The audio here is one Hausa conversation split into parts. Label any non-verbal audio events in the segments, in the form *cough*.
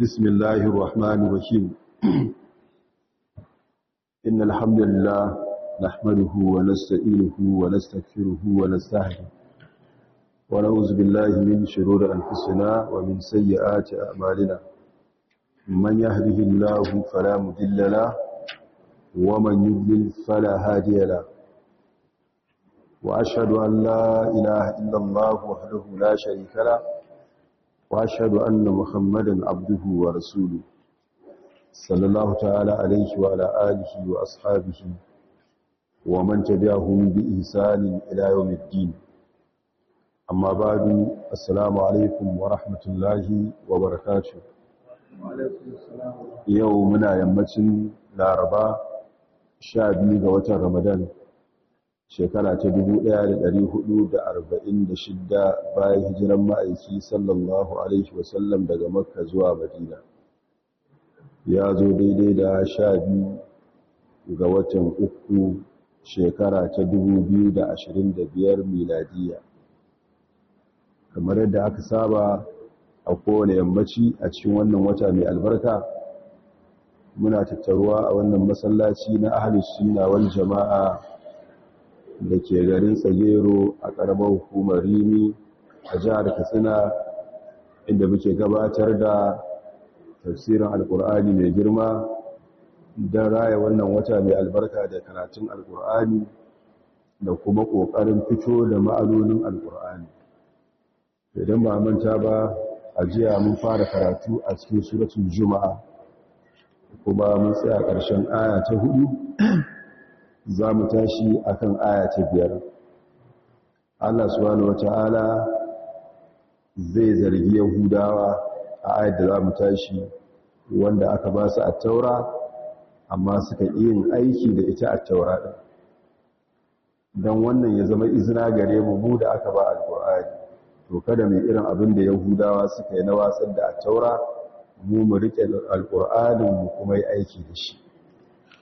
بسم الله الرحمن الرحيم إن الحمد لله نحمده ونستئله ونستغفره ونستهده ونعوذ بالله من شرور أنفسنا ومن سيئات أعمالنا من يهده الله فلا مذل له ومن يذلل فلا هادي له وأشهد أن لا إله إلا الله وحده لا شريك له وأشهد أن محمدا عبده ورسوله صلى الله تعالى عليه وعلى آله وأصحابه ومن تبعهم بإحسان إلى يوم الدين أما بعد السلام عليكم ورحمة الله وبركاته يومنا يمتن لاربا شابي غوة رمضان shekara ta 1446 bayan hijiran ma'aiki sallallahu alaihi wasallam daga makka zuwa madina. Ya zo daidai da sha biyu ga watan uku shekara ta 2025 miladiya. Kamar yadda aka saba a kowane yammaci a cikin wannan wata mai albarka muna tattaruwa a wannan masallaci na ahalus sunna wal jama'a da ke garin tsagero a ƙaramar hukumar rimi a jihar katsina inda muke gabatar da tafsirin alkur'ani mai girma don raya wannan wata mai albarka da karatun alkur'ani da kuma ƙoƙarin fito da ma'anonin alkur'ani idan ba manta ba a jiya mun fara karatu a cikin suratun juma'a kuma mun tsaya ƙarshen aya ta huɗu. Za mu tashi akan aya ta biyar. Allah subhanahu wata'ala zai zargi yahudawa a ayat da za mu tashi wanda aka ba su attaura amma suka yin aiki da ita attaura ɗin. Don wannan ya zama izina gare mu mu da aka ba alƙur'ani to kada mai irin abin da yahudawa suka yi na watsar da attaura mu mu riƙe alƙur'anin mu kuma yi aiki da shi.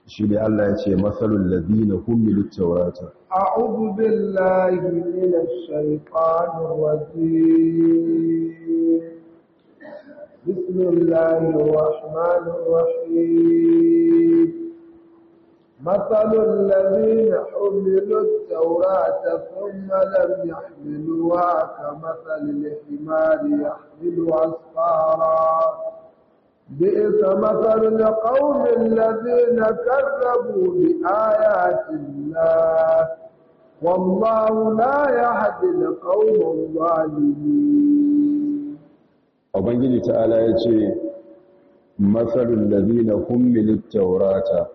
Shi ne Allah ya ce matsalul ladina hummilu taurata a'udhu billahi minash shaitanir rajim bismillahir rahmanir rahim مثل الذين حملوا التوراة ثم لم يحملوها كمثل الحمار يحمل أسفارا بئس مثل القوم الذين كذبوا بآيات الله والله لا يهدي القوم الظالمين Ubangiji ta'ala ya ce, Matsalin lalina hummilin taurata,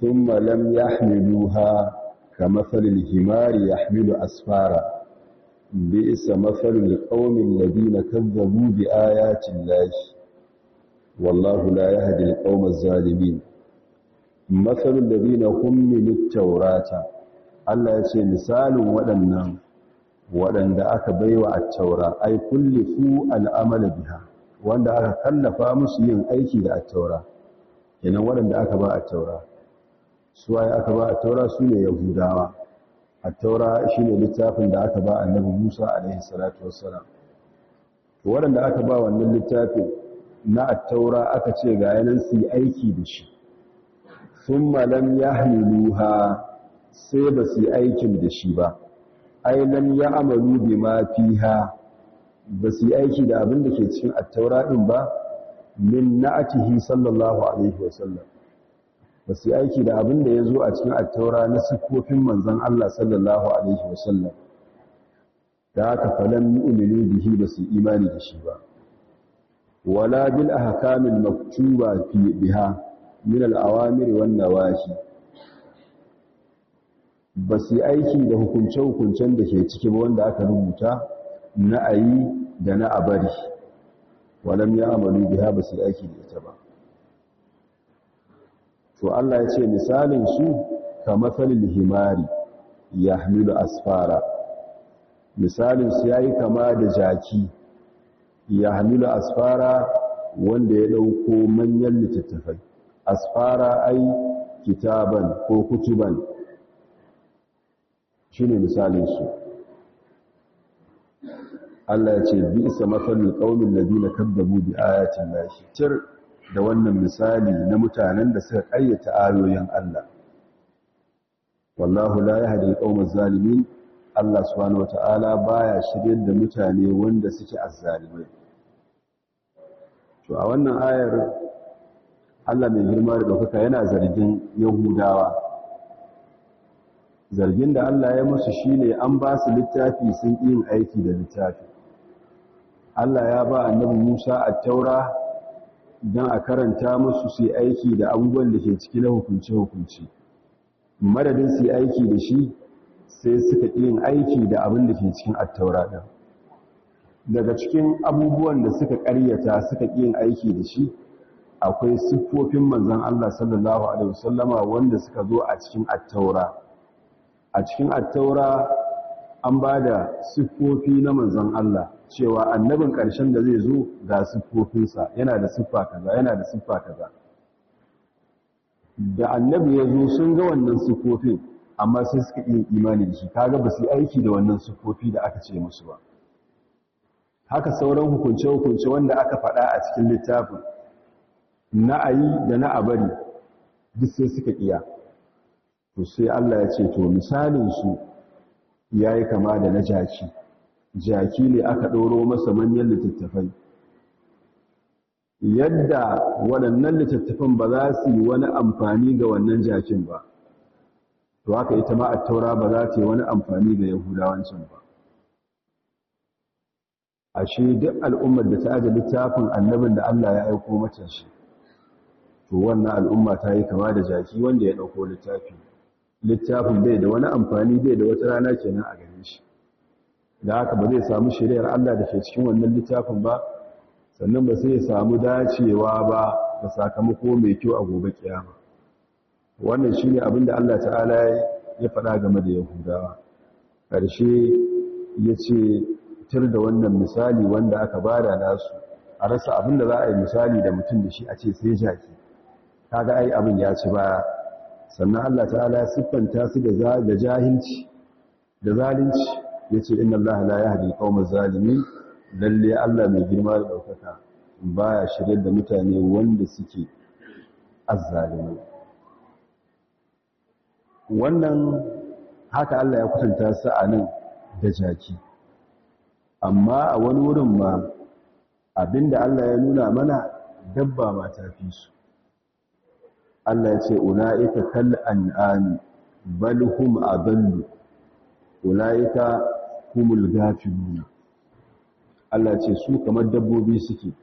sun malam ya hamiluha ka matsalin himari ya hamilu asfara, bi isa matsalin ƙaunin lalina kazzabu bi ayatin wallahu la yahdi al-qawma az-zalimin. Masalul ladina hum min tawrata Allah ya ce misalin waɗannan waɗanda aka baiwa at-taura ay kullifu al-amala biha wanda aka kallafa musu yin aiki da at-taura. Kenan waɗanda aka ba at-taura. Su waye aka ba at-taura? Sune yahudawa. At-taura shine littafin da aka ba annabi Musa alaihi salatu waɗanda aka ba wannan littafin na attaura aka ce ga yanan su yi aiki da shi. Sun malam ya hamiluha sai ba su yi aikin da shi ba. Ailan ya amalu bi ma fiha ba su yi aiki da abin da ke cikin attaura ɗin ba min na'atihi sallallahu alaihi wasallam. Ba su yi aiki da abin da ya zo a cikin attaura na siffofin manzon Allah sallallahu alaihi wasallam. Da haka falan yu'minu bihi ba su imani da shi ba. Wala bil ahkamil maktuba fi biha min al awamir aiki da hukunce hukuncen da ke ciki wanda aka rubuta na ayi da na abari walam ya amalu biha basi aiki da ita ba to Allah ya ce misalin su kamathalil himari yahmilu asfara misalin su yayi kama da jaki ya hamilu asfara wanda ya ɗauko manyan littattafai asfara ai kitaban ko kutuban shi ne misalinsu Allah ya ce bi isa matsalin ƙaunin ladina kaddabu bi ayatin lahi tir da wannan misali na mutanen da suka ƙayyata ayoyin Allah wallahu la yahdi al-qawma zalimin Allah subhanahu wata'ala baya shiryar da mutane wanda suke azzalimai. To a wannan ayar Allah mai girma da ɗaukaka yana zargin Yahudawa. Zargin da Allah ya musu shine an ba su littafi sun yin aiki da littafi. Allah ya ba annabi Musa a taura don a karanta musu su yi aiki da abubuwan da ke ciki na hukunce-hukunce. Madadin su yi aiki da shi sai suka yin aiki da abin da ke cikin attaura ɗin. Daga cikin abubuwan da suka ƙaryata suka yin aiki da shi akwai siffofin manzan Allah sallallahu Alaihi wasallama wanda suka zo a cikin attaura. A cikin attaura an ba da siffofi na manzan Allah cewa annabin ƙarshen da zai zo ga siffofinsa yana da siffa kaza yana da siffa kaza. Da annabi ya zo sun ga wannan siffofin amma sai suka yi imani da shi. Kaga ba su yi aiki da wannan siffofi da aka ce musu ba. Haka sauran hukunce-hukunce wanda aka faɗa a cikin littafin na ayi da na abari duk sai suka iya. To sai Allah ya ce to misalin su yayi kama da na jaki. Jaki ne aka ɗoro masa manyan littattafai. Yadda waɗannan littattafan ba za su yi wani amfani ga wannan jakin ba. To haka ita ma taura ba za ta yi wani amfani ga yahudawancin ba. Ashe duk al'ummar da ta aje littafin annabin da Allah ya aiko mata shi to wannan al'umma ta yi kama da jaki wanda ya ɗauko littafi. Littafin bai da wani amfani bai da wata rana kenan a gare shi. Da haka ba zai samu shari'ar Allah da ke cikin wannan littafin ba sannan ba sai ya samu dacewa ba da sakamako mai kyau a gobe kiyama. Wannan shine abin da Allah ta'ala ya faɗa game da Yahudawa. Ƙarshe ya ce tir da wannan misali wanda aka ba da nasu a rasa abin da za a yi misali da mutum da shi a ce sai jaki. Kaga ai abin ya ci baya. Sannan Allah ta'ala ya siffanta su da jahilci da zalunci. Yace inna Allah la yahdi al-qawma zalimin. Lalle Allah mai girma da ɗaukaka baya shirye da mutane wanda suke azzalimi wannan haka Allah ya kusanta su a nan da jaki. Amma a wani wurin ma abin da Allah ya nuna mana dabba ma ta fi su. Allah ya ce ula'ika kal an'ami bal hum adallu. Ula'ika humul gafilun Allah ce su kamar dabbobi suke.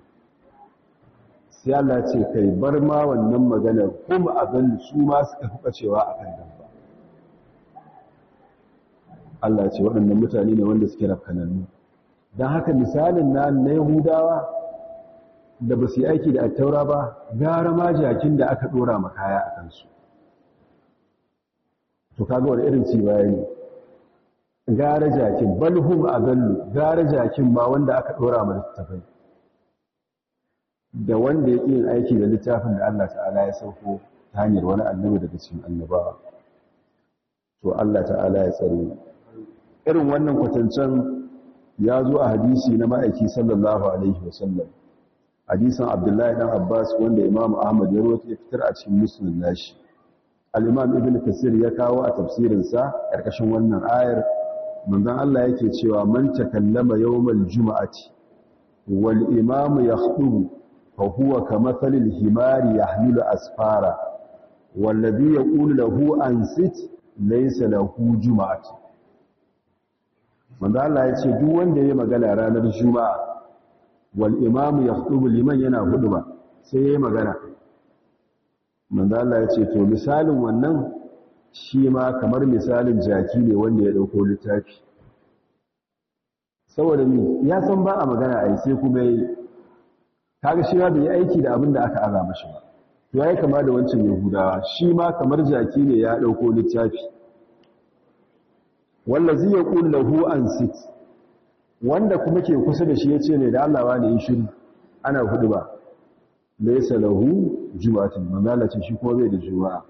Sai Allah ce kai bar ma wannan maganar hum adallu. Su ma suka fuka cewa akan dabba. Allah ce waɗannan mutane ne wanda suke rafkanannu. Don haka misalin na na Yahudawa da ba su yi aiki da attaura ba gara ma jakin da aka dora ma kaya a kansu. To kaga wani irin ci baya ne. Gara jakin balhum azallu gara jakin ma wanda aka dora ma littafai da wanda ya yin aiki da littafin da Allah ta'ala ya sauko ta hanyar wani annabi daga cikin annabawa. To Allah ta'ala ya tsare irin wannan kwatancen ya zo a hadisi na ma'aiki sallallahu alaihi wasallam hadisan abdullahi dan abbas wanda imam ahmad ya rawaito ya fitar a cikin muslim nashi al-imam ibn kasir ya kawo a tafsirin sa karkashin wannan ayar manzon Allah yake cewa man takallama yawmal juma'ati wal imam yakhutubu fa huwa kamathalil himari yahmilu asfara والذي يقول له أنست ليس له جمعة manzo Allah ya ce duk wanda ya magana ranar juma'a wal imamu yakhutubu liman yana huduba sai yayi magana. Manzo Allah ya ce to misalin wannan shi ma kamar misalin jaki ne wanda ya ɗauko littafi. Saboda ni ya san ba a magana ai sai kuma yi. Kaga shi ma bai aiki da abin da aka aza mashi ba. To yayi kama da wancan yahudawa shi ma kamar jaki ne ya ɗauko littafi. Wallazi yaqul lahu ansit wanda kuma ke kusa da shi ya ce ne da Allah wani yi shiru ana huɗu ba. Laysa lahu juma'atun manala ce shi ko bai da juma'a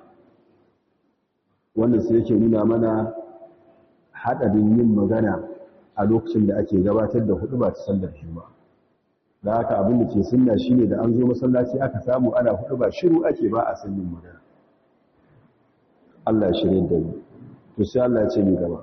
wannan sai yake nuna mana hadarin yin magana a lokacin da ake gabatar da huɗu ba ta sallar juma'a. Da haka abin da ke sunna shine da an zo masallaci aka samu ana huɗu ba shiru ake ba a sanyin magana. Allah shirin da mu. To sai Allah ce ni gaba.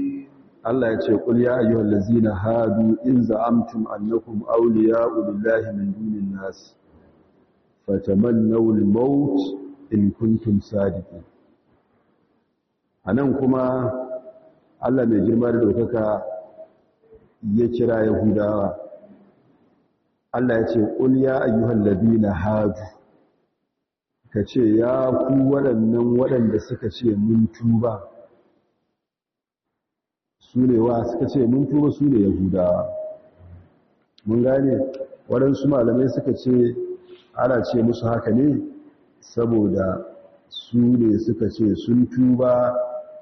Allah ya ce qul ya ayyuhal ladzina hadu in za'amtum annakum awliya'u lillahi min dunin nas fatamannaw al-maut in kuntum sadiqin. Anan kuma Allah mai girma da dokaka ya kira yahudawa. Allah ya ce qul ya ayyuhal ladina hadu kace ya ku waɗannan waɗanda suka ce mun tuba su ne wa suka ce mun tuba su ne yahudawa. Mun gane? Waɗansu malamai suka ce ana ce musu haka ne saboda su ne suka ce sun tuba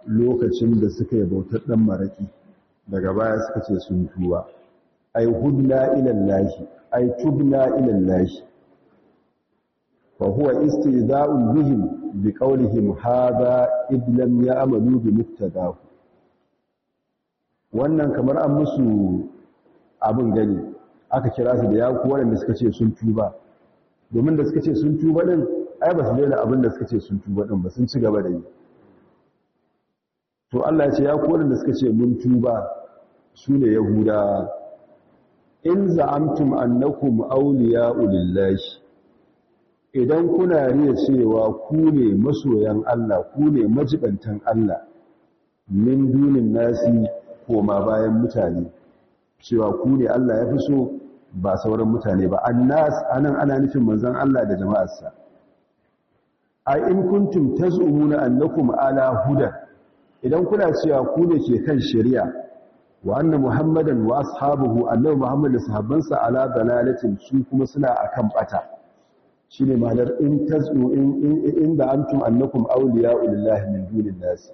lokacin da suka yi bautar ɗan maraƙi. Daga baya suka ce sun tuba. Ai hudna ilallahi. Ai tubna ilallahi. Fa huwa istiza'un bihim bi qawlihim hadha id lam ya'malu bi muqtadahu wannan kamar an musu abin gani aka kira su da ya ku waɗanda suka ce sun tuba. Domin da suka ce sun tuba ɗin ai ba su daina abin da suka ce sun tuba ɗin ba sun ci gaba da yi. To Allah ya ce ya waɗanda suka ce mun tuba su ne yahudawa. In za'amtum annakum awliya'u lillahi idan kuna riya cewa ku ne masoyan Allah ku ne majibantan Allah min dunin nasi koma bayan mutane cewa ku ne Allah ya fi so ba sauran mutane ba. Annas a nan ana nufin manzon Allah da jama'arsa. Ai in kuntum tazumuna annakum ala huda idan kuna cewa ku ne ke kan shari'a wa anna muhammadan wa ashabuhu annabi muhammad da sahabbansa ala dalalatin su kuma suna akan bata. Shine ma'anar in tazu in inda antum annakum awliya'u lillahi min dunin nas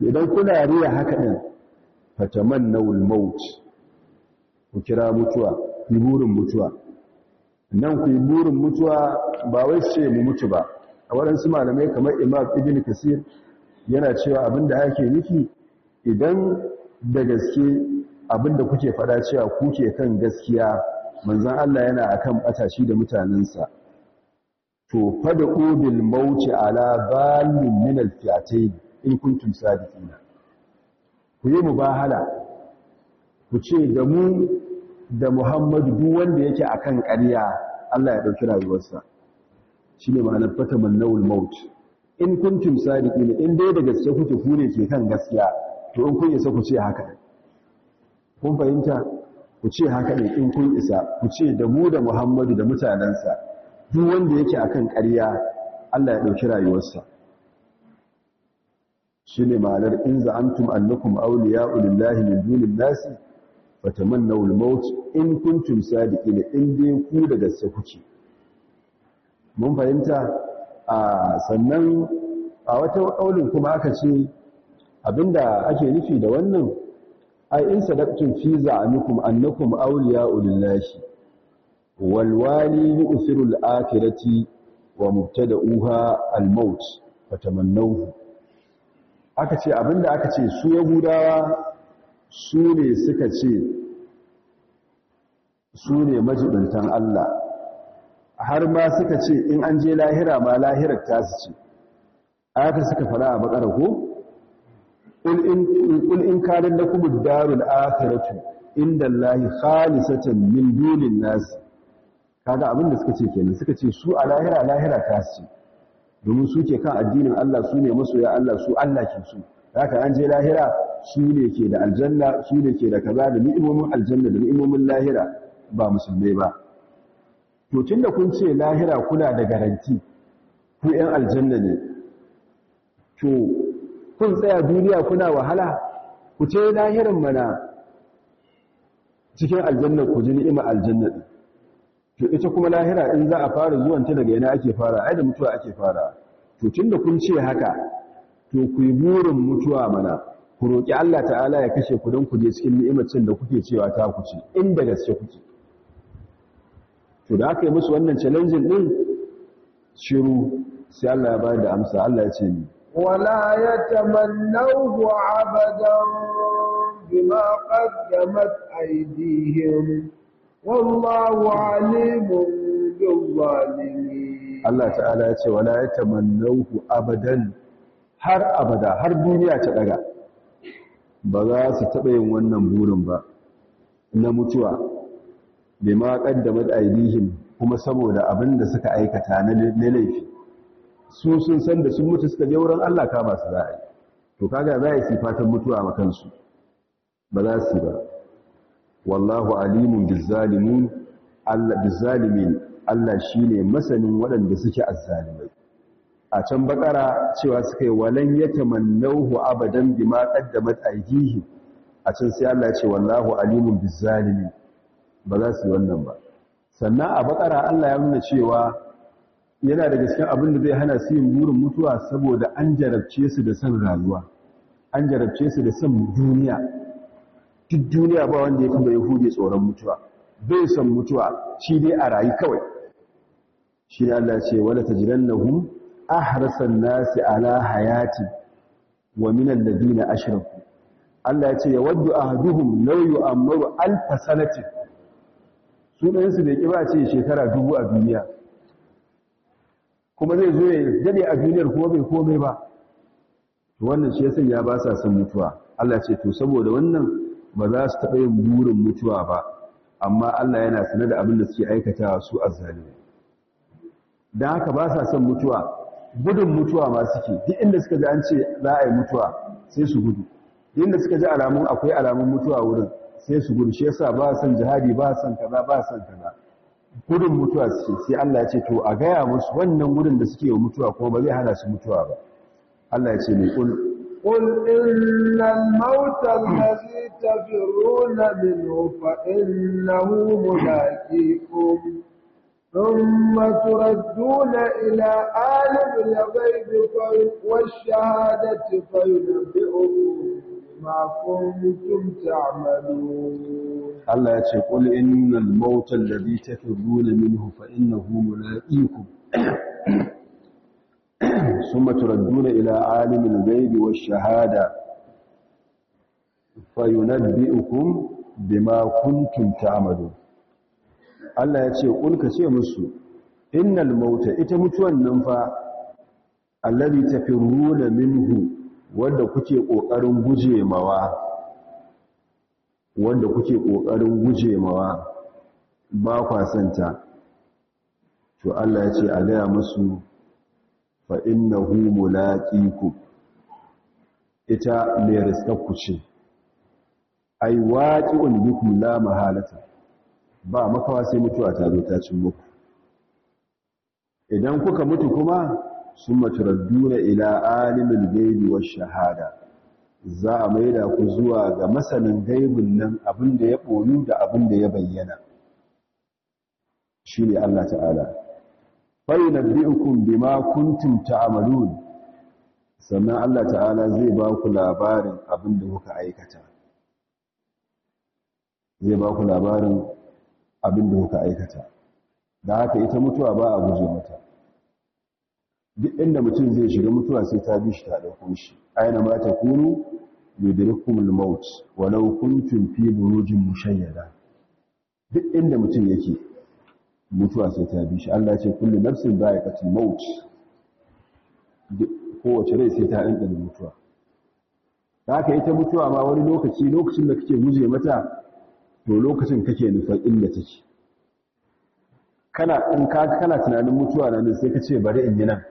idan kuna riya haka din fatamannawul maut ku kira mutuwa ku burin mutuwa. Nan ku burin mutuwa ba wai ce mu mutu ba. A waɗansu malamai kamar imam ibn kasir yana cewa abin da ake nufi idan da gaske abin da kuke faɗa cewa kuke kan gaskiya manzon Allah yana akan batashi da mutanensa. To fada bil mauti ala zalimin min al-fi'atayn in kuntum sadiqina. Ku yi mubahala ku ce da mu da Muhammadu duk wanda yake akan ƙarya Allah ya ɗauki rayuwarsa. Shine ma'anar fataman nawul maut. In kuntum sadiqin in dai da gaske kuke ku ne ke kan gaskiya. To in kun isa ku ce haka kun fahimta? Ku ce haka ne in kun isa. Ku ce da mu da Muhammadu da mutanansa duk wanda yake akan ƙarya Allah ya ɗauki rayuwarsa. Shine ma'anar in za'antum annakum awliya'u lillahi min dunin nasi fatamannaw al-maut in kuntum sadiqin in dai ku da gaske kuke. Mun fahimta? A sannan a wata kaulin kuma aka ce abin da ake nufi da wannan ai in sadaqtum fi za'anikum annakum awliya'u lillahi wal wali yu'thiru al-akhirati wa mubtada'uha al-maut fatamannawhu. Aka ce abin da aka ce su yahudawa su ne suka ce su ne majibintan Allah. Har ma suka ce in an je lahira ma lahirar tasu ce. Aka suka fara a bakara ko? Ƙul in kanin da kuma darul akhiratu inda Allahi khalisatan min dunin nasi kaga abin da suka ce kenan suka ce su a lahira lahira tasu ce. Domin su ke kan addinin Allah su ne masoya Allah su Allah ke su haka an je lahira su ne ke da aljanna su ne ke da kaza da ni'imomin aljanna da ni'imomin lahira. Ba musulmai ba. To tunda kun ce lahira kuna da garanti ku ƴan aljanna ne. To kun tsaya duniya kuna wahala? Ku ce lahirin mana. Cikin aljanna ku ji ni'ima aljanna din to ita kuma lahira in za a fara zuwanta daga yana ake fara? Ai da mutuwa ake fara. To tunda kun ce haka to ku yi burin mutuwa mana. Ku roƙi Allah ta'ala ya kashe ku don ku je cikin ni'imacin da kuke cewa ta ku ci inda gaske kuke. To da aka yi musu wannan challenging din shiru sai Allah ya bayar da amsa. Allah ya ce ni. Wala yatamannahu abadan bima qaddamat aydihim. wallahu alimun bizzalimin Allah ta'ala ya ce wala yatamannahu abadan. Har abada har duniya ta daga. Ba za su taba yin wannan burin ba. Na mutuwa. Bima qaddamat aydihim kuma saboda abin da suka aikata na laifi. Su sun san da sun mutu suka je wurin Allah ka ba su za a to kaga za yi sifatan mutuwa ma kansu. Ba za su ba. Wallahu alimun bizzalimin Allah bizzalimin Allah shine masanin waɗanda suke azzalimai. A can bakara cewa suka yi walan yatamannahu abadan bima qaddamat aydihi a can sai Allah ya ce wallahu alimun bizzalimin. Ba za su yi wannan ba. Sannan a bakara Allah ya nuna cewa yana daga cikin abin da zai hana su yin burin mutuwa saboda an jarabce su da son rayuwa an jarabce su da son duniya. Duk duniya ba wanda ya fi bai hude tsoron mutuwa. Bai son mutuwa shi dai a rayu kawai. Shi ne Allah ce wala tajidannahum ahrasan nasi ala hayati wa min alladhina ashraku. Allah ya ce yawaddu ahaduhum law yu'ammaru alf sanatin. Su ɗayan su bai kiba ce shekara dubu a duniya. Kuma zai zo ya daɗe a duniyar kuma bai komai ba. Wannan shi ya ba sa mutuwa. Allah ce to saboda wannan ba za su taɓa yin burin mutuwa ba amma Allah yana sanar da abin da suke aikatawa su azzalimi dan haka ba sa son mutuwa gudun mutuwa ma suke. Duk inda suka ji an ce za a yi mutuwa sai su gudu. Duk inda suka ji alamun akwai alamun mutuwa wurin sai su gudu. Shi yasa ba son jihadi ba son kaza ba son kaza. Gudun mutuwa suke. Sai Allah ya ce to a gaya musu wannan gudun da suke wa mutuwa kuma ba zai hana su mutuwa ba. Allah ya ce mai kul قل إن الموت الذي تفرون منه فإنه ملاقيكم ثم تردون إلى عالم الغيب والشهادة فينبئكم بما كنتم تعملون. Allah ya ce qul innal mauta alladhi tafirruna minhu ila alimil ghaibi wash shahada fayunabbi'ukum bima kuntum ta'malun Allah ya ce qul ka ce musu innal mauta ita mutuwan nan fa alladhi tafirruna minhu wanda kuke ƙoƙarin guje mawa wanda kuke ƙoƙarin guje mawa ba kwa santa to Allah ya ce a gaya musu fa innahu mulaqiku ita mai riskakku ce ai waqi'un bikum la mahalata. Ba makawa sai mutuwa ta zo ta cin muku. Idan kuka mutu kuma summa turadduna ila alimil ghaibi wash shahada. Za a maida ku zuwa ga masanin gaibin nan abin da ya ɓoyu da abin da ya bayyana. Shi ne Allah ta'ala. Fai na bi'ukun bima kuntum ta'amalun sannan Allah ta'ala zai ba ku labarin abin da kuka aikata. Zai ba ku labarin abin da kuka aikata. Da haka ita mutuwa ba a guje mata. Duk inda mutum zai shiga mutuwa sai ta bi shi ta ɗauko shi. Aina ma ta kunu yudrikumul maut walau kuntum fi burujin mushayyada. Duk inda mutum yake mutuwa sai ta bi shi. Allah ce kullu nafsin dha'iqatul maut. Kowace rai sai ta ɗanɗana mutuwa. Haka ita mutuwa ma wani lokaci lokacin da kake guje mata to lokacin kake nufar inda take. Kana in ka kana tunanin mutuwa nan sai ka ce bari in yi nan.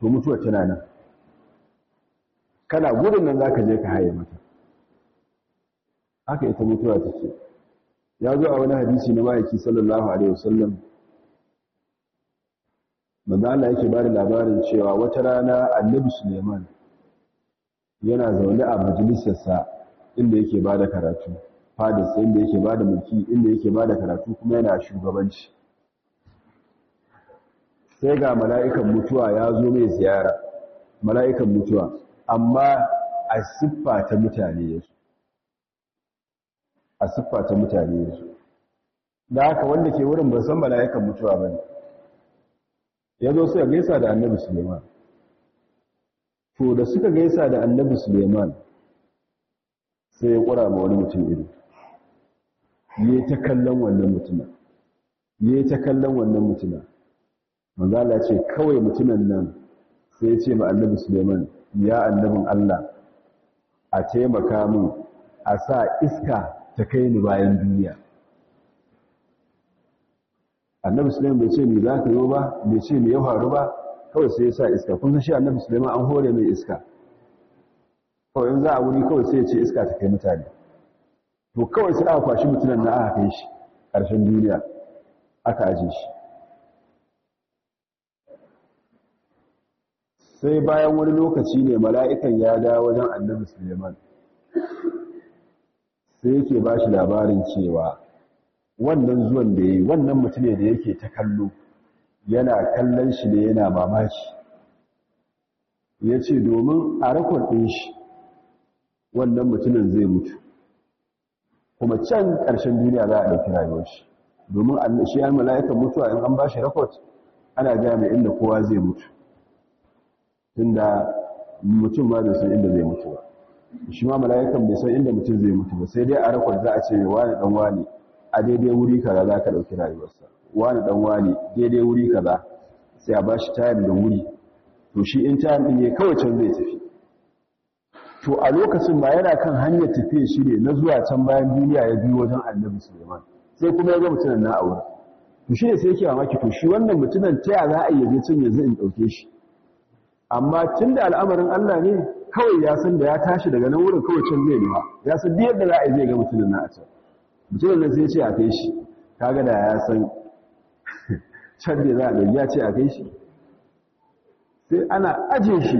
To mutuwa tana nan. Kana gudun nan zaka je ka haye mata. Haka ita mutuwa take. Ya zo a wani hadisi na ma'aiki sallallahu alaihi wasallam manzo Allah yake ba da labarin cewa wata rana annabi Suleiman yana zaune a majalisarsa inda yake ba da karatu fadis inda yake ba da mulki inda yake ba da karatu kuma yana shugabanci. Sai ga mala'ikan mutuwa ya zo mai ziyara mala'ikan mutuwa amma a siffa ta mutane yasu a siffa ta mutane yasu da haka wanda ke wurin ban san mala'ikan mutuwa ba ne. Ya zo suka gaisa da annabi suleiman. To da suka gaisa da annabi suleiman sai ya ƙura ma wani mutum ido. Yi ta kallon wannan mutuna yi ta kallon wannan mutuna manzala ce kawai mutunan nan sai ya ce ma annabi suleiman ya annabin allah a taimaka min a sa iska ta kai ni bayan duniya. Annabi suleiman bai ce me za ka yi ba bai ce me ya faru ba kawai sai ya sa iska. Kun san shi annabi suleiman an hore mai iska. Kawai za a wuri kawai sai ya ce iska ta kai mutane. To kawai sai aka kwashi mutunan na aka kai shi ƙarshen duniya aka aje shi. Sai bayan wani lokaci ne mala'ikan ya dawo wajen annabi suleiman. Sai yake ba shi labarin cewa wannan zuwan da ya yi wannan mutum da yake ta kallo yana kallon shi ne yana mamaki. Ya ce domin a rakon ɗin shi wannan mutumin zai mutu. Kuma can ƙarshen duniya za a ɗauki rayuwar shi. Domin shi an mala'ikan mutuwa in an ba shi rakot ana gaya inda kowa zai mutu. Tunda mutum ma bai san inda zai mutu ba. Shi ma mala'ikan bai san inda mutum zai mutu ba sai dai a rakot za a ce wani ɗan wani a daidai wuri kaza za ka ɗauki rayuwarsa. Wani ɗan wani daidai wuri kaza sai a ba shi tayin da wuri. To shi in tayin ɗin ya kawai can zai tafi. To a lokacin ba yana kan hanyar tafiya shi ne na zuwa can bayan duniya ya biyo wajen annabi suleiman. Sai kuma ya ga mutumin na aure to shi ne sai yake mamaki to shi wannan mutumin ta za a yi can yanzu in ɗauke shi? Amma tun da al'amarin allah ne kawai ya san da ya tashi daga nan wurin kawai can zai nima ya san duk yadda za a yi zai ga mutumin na a can. Mutumin nan sai ce a kai shi. Kaga da ya san can da za a ɗauki ya ce a kai shi. Sai ana ajiye shi.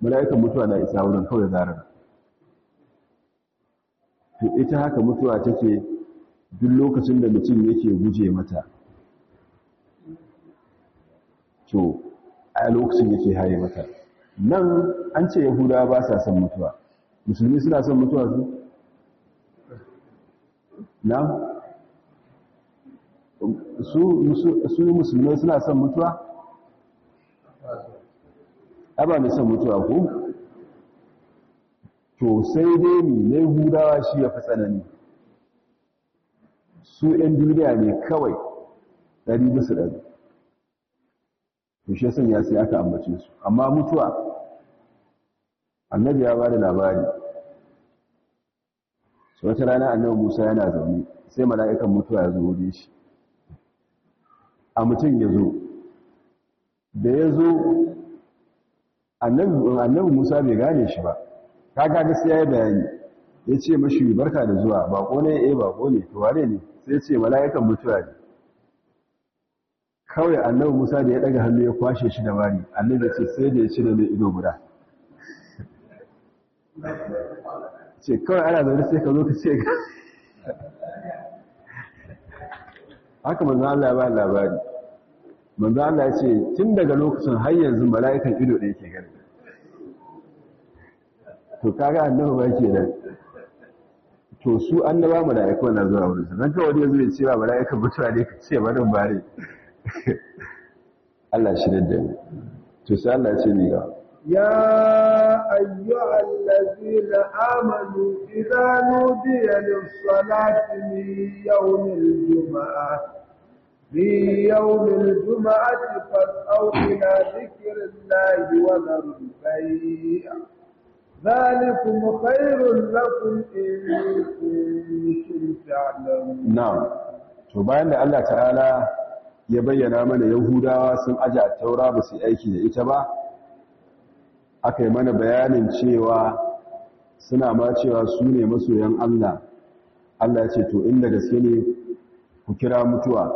Mala'ikan mutuwa na isa wurin kawai zarar. To ita haka mutuwa take duk lokacin da mutum yake guje mata. To a lokacin yake haye mata. Nan an ce yahuda ba sa son mutuwa. Musulmi suna son mutuwa su? Na? Su musulmai suna son mutuwa? Aba mai son mutuwa ko? To sai dai ne hudawa shi ya fi tsanani. Su 'yan duniya ne kawai ɗari bisa ɗari. Shi ya sai aka ambace su. Amma mutuwa annabi ya ba da labari. Wata rana annabi musa yana zaune sai mala'ikan mutuwa ya zo wuri shi. A mutum ya zo da ya zo annabi musa bai gane shi ba. Kaga gaskiya ya bayani. Ya ce mashi barka da zuwa bako ne? Eh bako ne. To wane ne? Sai ce mala'ikan mutuwa ne. Kawai annabi musa da ya daga hannu ya kwashe shi da wari. Annabi ce sai da ya cire mai ido guda. Ce kawai ana zaune sai ka zo ka ce haka manzo Allah ya ba labari. Manzo Allah ya ce tun daga lokacin har yanzu mala'ikan ido da yake gani. To kaga annabi ba ke nan. To su annaba mala'iku na zuwa wurin sa. Dan kawai yanzu ya ce ba mala'ikan mutuwa ne ka ce barin bare. *laughs* Allah shi da mu to sai Allah ya ce ni ga يا أيها الذين آمنوا إذا نودي للصلاة من يوم الجمعة في يوم الجمعة فاسعوا إلى ذكر الله وذروا البيع ذلكم خير لكم إن كنتم تعلمون نعم to bayan da Allah ta'ala ya bayyana mana yahudawa sun aje a taura ba su aiki da ita ba aka yi mana bayanin cewa suna ma cewa su ne masoyan Allah. Allah ya ce to inda gaske ne ku kira mutuwa.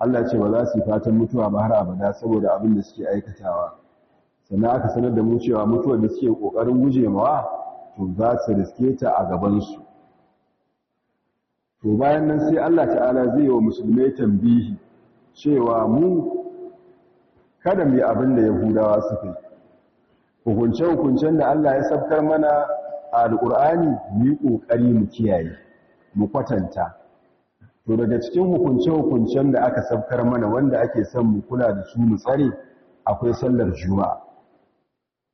Allah ce ba za su yi fatan mutuwa ba har abada saboda abin da suke aikatawa. Sannan aka sanar da mu cewa mutuwar da suke ƙoƙarin guje mawa to za su riske ta a gabansu. To bayan nan sai Allah ta'ala zai yi wa musulmai tambihi cewa mu kada mu yi abin da yahudawa suka yi. Hukunce-hukuncen da Allah ya sabkar mana a alƙur'ani mu ƙoƙari mu kiyaye mu kwatanta. To daga cikin hukunce-hukuncen da aka sabkar mana wanda ake son mu kula da su mu tsare akwai sallar juma'a.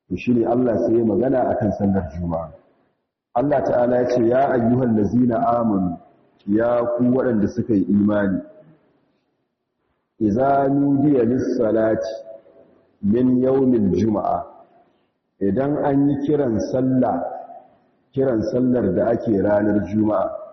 To shine Allah sai ya magana akan sallar juma'a. Allah ta'ala ya ce ya ayyuhal ladzina amanu ya ku waɗanda suka yi imani idza nudiya lis-salati min yawmil juma'a idan an yi kiran sallah kiran sallar da ake ranar juma'a.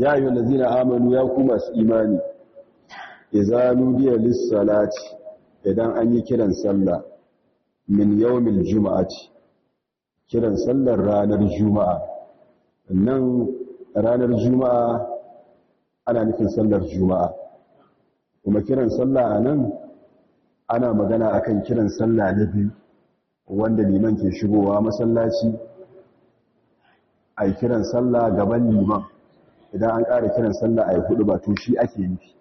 Ya yi lazina amanu ya ku masu imani iza nudiya lissalati idan an yi kiran sallah min yawmil juma'ati kiran sallar ranar juma'a. Nan ranar juma'a ana nufin sallar juma'a. Kuma kiran sallah a nan ana magana akan kiran sallah na biyu wanda liman ke shigowa masallaci a kiran sallah gaban liman. Idan an ƙara kiran sallah a yi huɗu ba to shi ake nufi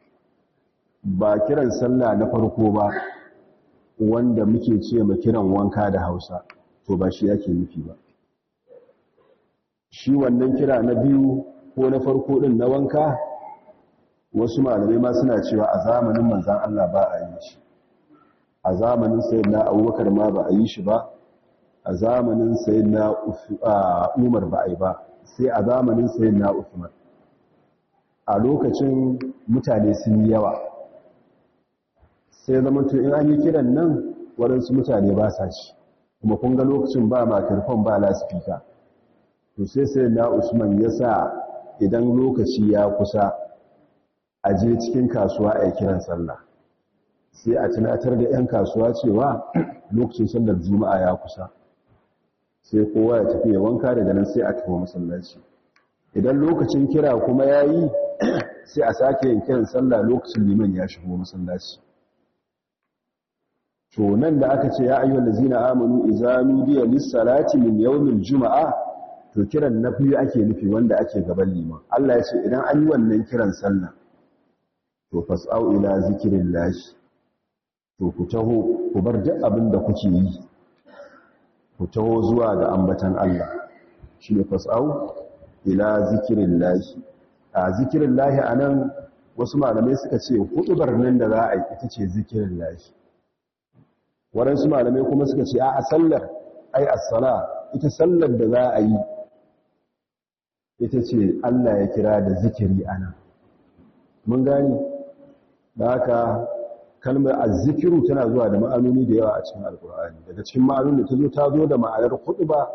ba kiran sallah na farko ba wanda muke ce ma kiran wanka da hausa to ba shi ake nufi ba. Shi wannan kira na biyu ko na farko din na wanka wasu malamai ma suna cewa a zamanin manzan Allah ba a yi shi. A zamanin sayyidina abubakar ma ba a yi shi ba a zamanin sayyidina umar ba a yi ba sai a zamanin sayyidina usman a lokacin mutane sun yi yawa. Sai zama to in an yi kiran nan waɗansu mutane ba sa ci. Kuma kun ga lokacin ba makarfon ba laspika to sai sai na usman ya sa idan lokaci ya kusa a je cikin kasuwa a kiran sallah. Sai a tunatar da 'yan kasuwa cewa lokacin sallar juma'a ya kusa. Sai kowa ya tafi ya wanka daga nan sai a tafi masallaci. Idan lokacin kira kuma ya yi sai a sake yin kiran sallah lokacin liman ya shigo masallaci. To nan da aka ce ya ayyuhal ladzina amanu idza nudiya lis-salati min yawmil juma'a to kiran na biyu ake nufi wanda ake gaban liman. Allah ya ce idan an yi wannan kiran sallah to fas'au ila zikrillah to ku taho ku bar duk abin da kuke yi. Ku taho zuwa ga ambatan Allah. Shine fas'au ila zikrillah a zikirin lahi a nan wasu malamai suka ce hudubar nan da za a yi ita ce zikirin lahi waɗansu malamai kuma suka ce a sallar ai assala ita sallar da za a yi ita ce Allah ya kira da zikiri a nan. Mun gani da haka kalmar azzikiru tana zuwa da ma'anoni da yawa a cikin alkur'ani daga cikin ma'anonin ta zo ta zo da ma'anar huduba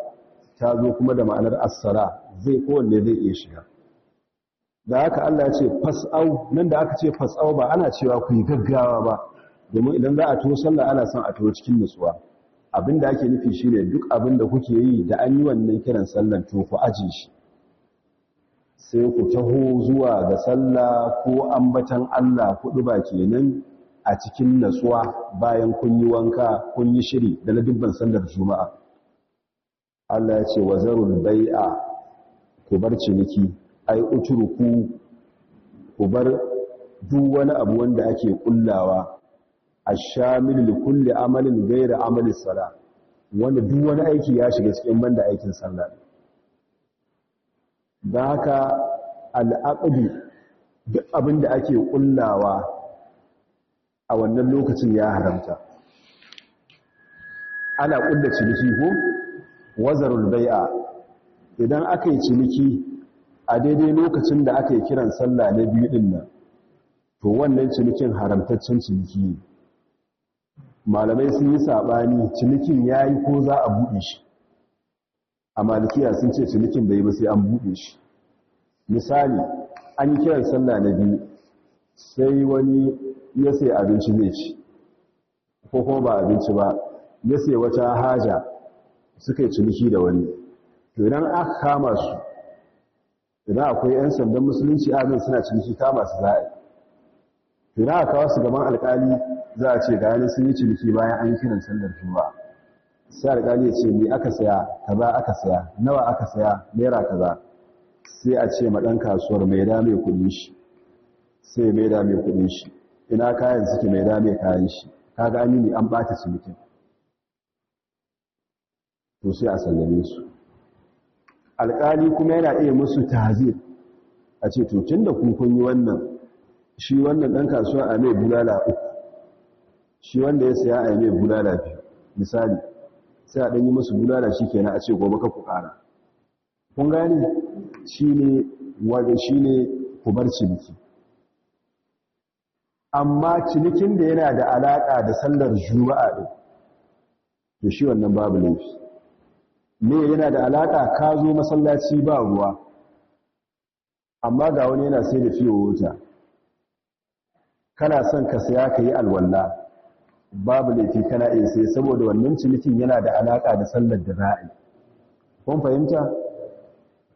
ta zo kuma da ma'anar assala. Zai kowanne zai iya shiga. Da haka Allah ya ce fas'au nan da aka ce fas'au ba ana cewa ku yi gaggawa ba. Domin idan za a tuwo sallah ana son a tuwo cikin nutsuwa. Abinda ake nufi shine duk abin da kuke yi da an yi wannan kiran sallan to ku aje shi. Sai ku taho zuwa ga sallah ko ambatan Allah kudu ba kenan a cikin natsuwa bayan kun yi wanka kun yi shiri da ladubban sallar juma'a. Allah ya ce wazarul bai'a ku bar ciniki. Ai uturuku ku bar duk wani abu wanda ake kullawa. Ashamil li kulli amalin ghayra amali sala wanda duk wani aiki ya shiga cikin banda aikin sallah. Dan haka al'aqdi duk abin da ake kullawa a wannan lokacin ya haramta. Ana kulla ciniki ko? Wazarul bai'a. Idan aka yi ciniki a daidai lokacin da aka yi kiran sallah na biyu ɗin nan to wannan cinikin haramtaccen ciniki ne. Malamai sun yi saɓani cinikin ya yi ko za a buɗe shi. A malikiya sun ce cinikin bai ba sai an buɗe shi. Misali an yi kiran sallah na biyu sai wani ya sai abinci zai ci ko kuma ba abinci ba ya sai wata haja suka yi ciniki da wani. To idan aka kama su idan akwai 'yan sandan musulunci abin suna ciniki kama su za a idan aka kawo su gaban alkali za a ce ga sun yi ciniki bayan an kiran sallar juma'a. Sai alkali ya ce ni aka saya? Kaza aka saya. Nawa aka saya? Naira kaza. Sai a ce ma ɗan kasuwar mai da mai kuɗin shi. Sai mai da mai kuɗin shi. Ina kayan suke? Mai da mai kayan shi. Kaga amini an ɓata cinikin. To sai a sallame su. Alƙali kuma yana iya musu tahzir. A ce to tunda kun kun yi wannan shi wannan ɗan kasuwa a mai bulala uku. Shi wanda ya saya a mai bulala biyu. Misali sai a ɗan yi musu bulala shi kenan a ce gobe ka ku ƙara. Kun shi ne wanda shi ne ku bar ciniki. Amma cinikin da yana da alaƙa da sallar juma'a ɗin to shi wannan babu laifi. Ne yana da alaƙa? Ka zo masallaci ba ruwa. Amma ga wani yana sai da fiye wuta. Kana son ka saya ka yi alwalla babu laifi kana iya sai saboda wannan cinikin yana da alaƙa da sallar da za a kun fahimta?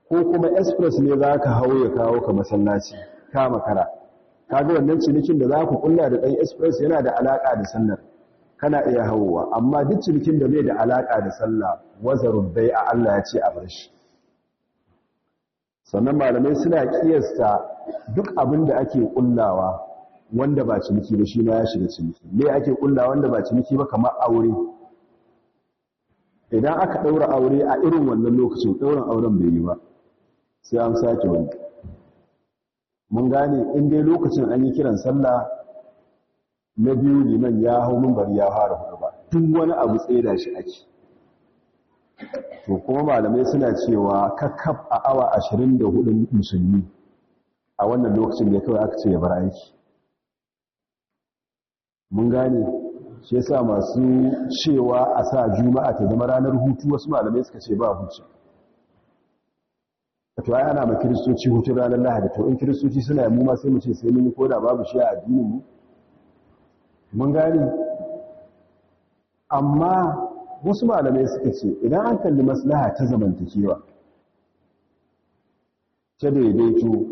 Ko kuma express ne za ka hau ya kawo ka masallaci ka makara. Kaga wannan cinikin da za ku kulla da ɗan express yana da alaƙa da sallar. Kana iya hawowa amma duk cinikin da bai da alaƙa da sallah wazarun bai a Allah ya ce a bar shi. Sannan malamai suna kiyasta duk abin da ake kullawa wanda ba ciniki ba shi ma ya shiga ciniki. Me ake kullawa wanda ba ciniki ba? Kamar aure. Idan aka ɗaura aure a irin wannan lokacin ɗaurin auren bai yi ba sai an sake wani. Mun gane in dai lokacin an yi kiran sallah na biyu liman ya hau bari ya fara huɗu ba. Duk wani abu tseda shi ake. To kuma malamai suna cewa kakkaf a awa 24 musulmi. A wannan lokacin da kawai aka ce ya bar aiki. Mun gane? Shi yasa masu cewa a sa juma'a ta zama ranar hutu wasu malamai suka ce ba hutu. To ai ana ma kiristoci hutu ranar lahadi. To in kiristoci suna yi mu ma sai mu ce sai mun koda babu shi a addinin mu. Mun gane? Amma wasu malamai suka ce idan an kalli maslaha ta zamantakewa ta daidaito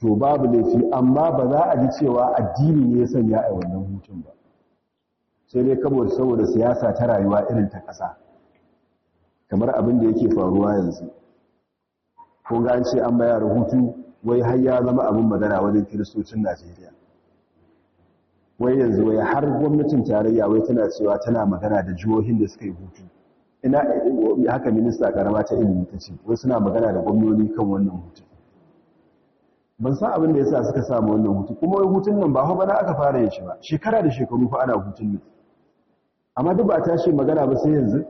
to babu laifi amma ba za a ji cewa addini ne ya sanya a wannan hutun ba. Sai dai kabo saboda siyasa ta rayuwa irin ta ƙasa kamar abin da yake faruwa yanzu. Ko ga an ce an bayar hutu wai har ya zama abin magana wajen kiristocin Najeriya. Wai yanzu wai har gwamnatin tarayya wai tana cewa tana magana da jihohin da suka yi hutu. Ina haka minista karama ta ilimi ta ce wai suna magana da gwamnoni kan wannan hutu. Ban san abin da yasa suka samu wannan hutu kuma wai hutun nan ba bana aka fara yin shi ba. Shekara da shekaru fa ana hutun nan. Amma duk ba ta shi magana ba sai yanzu.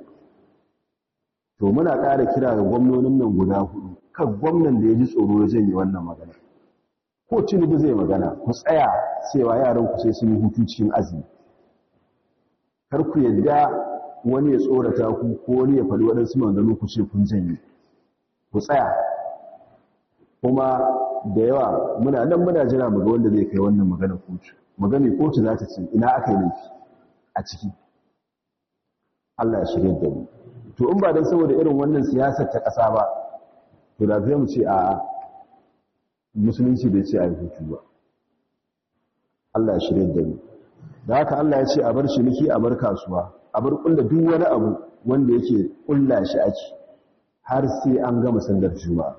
To muna ƙara kira ga gwamnonin nan guda huɗu kan gwamnan da ya ji tsoro ya janye wannan magana. Ko tinubu zai magana ku tsaya cewa yaran ku sai sun yi hutu cikin azumi. Kar ku yadda wani ya tsorata ku ko wani ya faɗi waɗansu maganganu ku ce kun janye. Ku tsaya. Kuma da yawa muna nan muna jira mu ga wanda zai kai wannan magana kotu. Magana kotu za ta ce ina aka yi laifi a ciki. Allah ya shirye da mu. To in ba dan saboda irin wannan siyasar ta ƙasa ba to da zai mu ce a musulunci bai ce a yi hutu ba. Allah ya shirye da mu. Da haka Allah ya ce a bar ciniki a bar kasuwa a bar kulla duk wani abu wanda yake kulla shi ake har sai an gama sallar juma'a.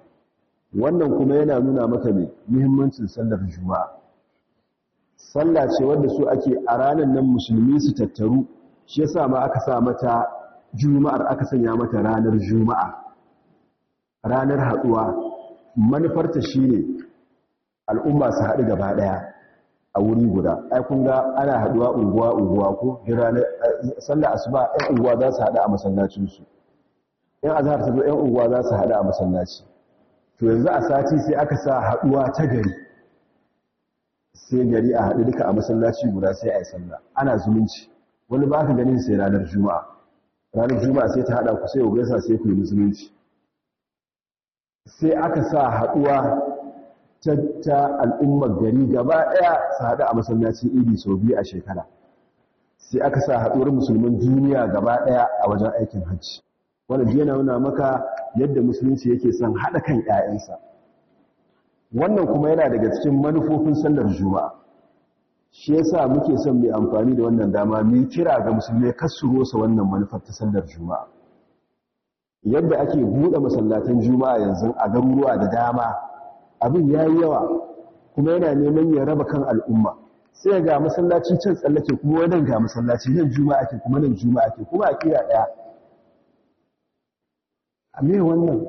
Wannan kuma yana nuna maka ne muhimmancin sallar juma'a. Sallah ce wanda su ake a ranar nan musulmi su tattaru shi yasa ma aka sa mata juma'ar aka sanya mata ranar juma'a ranar haɗuwa manufarta shine al'umma su haɗu gaba ɗaya a wuri guda. Ai kun ga ana haɗuwa unguwa unguwa ko ranar sallar asuba ɗan unguwa za su haɗu a masallacinsu. Ɗan azhar ta zo ɗan unguwa za su haɗu a masallaci. To yanzu a sati sai aka sa haɗuwa ta gari. Sai gari a haɗu duka a masallaci guda sai a yi sallah. Ana zumunci. Wani ba ka ganin sai ranar juma'a. Ranar juma'a sai ta haɗa ku sai gaisa sai ku yi sai aka sa haɗuwa ta al'ummar gari gaba ɗaya su haɗu a masallacin idi sau biyu a shekara. Sai aka sa haɗuwar musulman duniya gaba ɗaya a wajen aikin hajji. Wanda yana nuna maka yadda musulunci yake son haɗa kan 'ya'yansa. Wannan kuma yana daga cikin manufofin sallar juma'a. Shi yasa muke son mai amfani da wannan dama mu kira ga musulmai kar rosa wannan manufar ta sallar juma'a. Yadda ake buɗe masallatan juma'a yanzu a garuruwa da dama abin yayi yawa kuma yana neman ya raba kan al'umma. Sai ga masallaci can tsallake kuma wannan ga masallaci nan juma'a ke kuma nan juma'a ke kuma a kira ɗaya me wannan?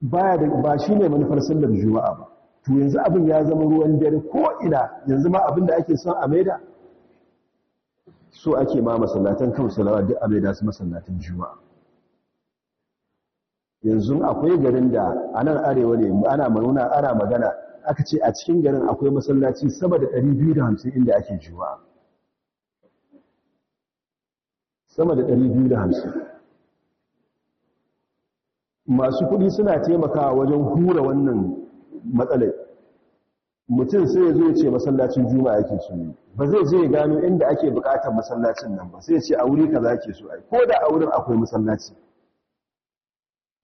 Baya da ba shine manufar sallar juma'a ba. To yanzu abin ya zama ruwan dare ko ina yanzu ma abin da ake son a maida so ake ma masallatan kan salawa duk a maida su masallatan juma'a. Yanzu akwai garin da a nan arewa ne ana manuna ana magana aka ce a cikin garin akwai masallaci sama da 250 inda ake juma'a. Sama da 250 masu kuɗi suna taimakawa wajen hura wannan matsalai mutum sai ya zo ce masallacin juma'a yake so ne ba zai je gano inda ake buƙatar masallacin nan ba sai ce a wuri kaza ke so ai ko da a wurin akwai masallaci.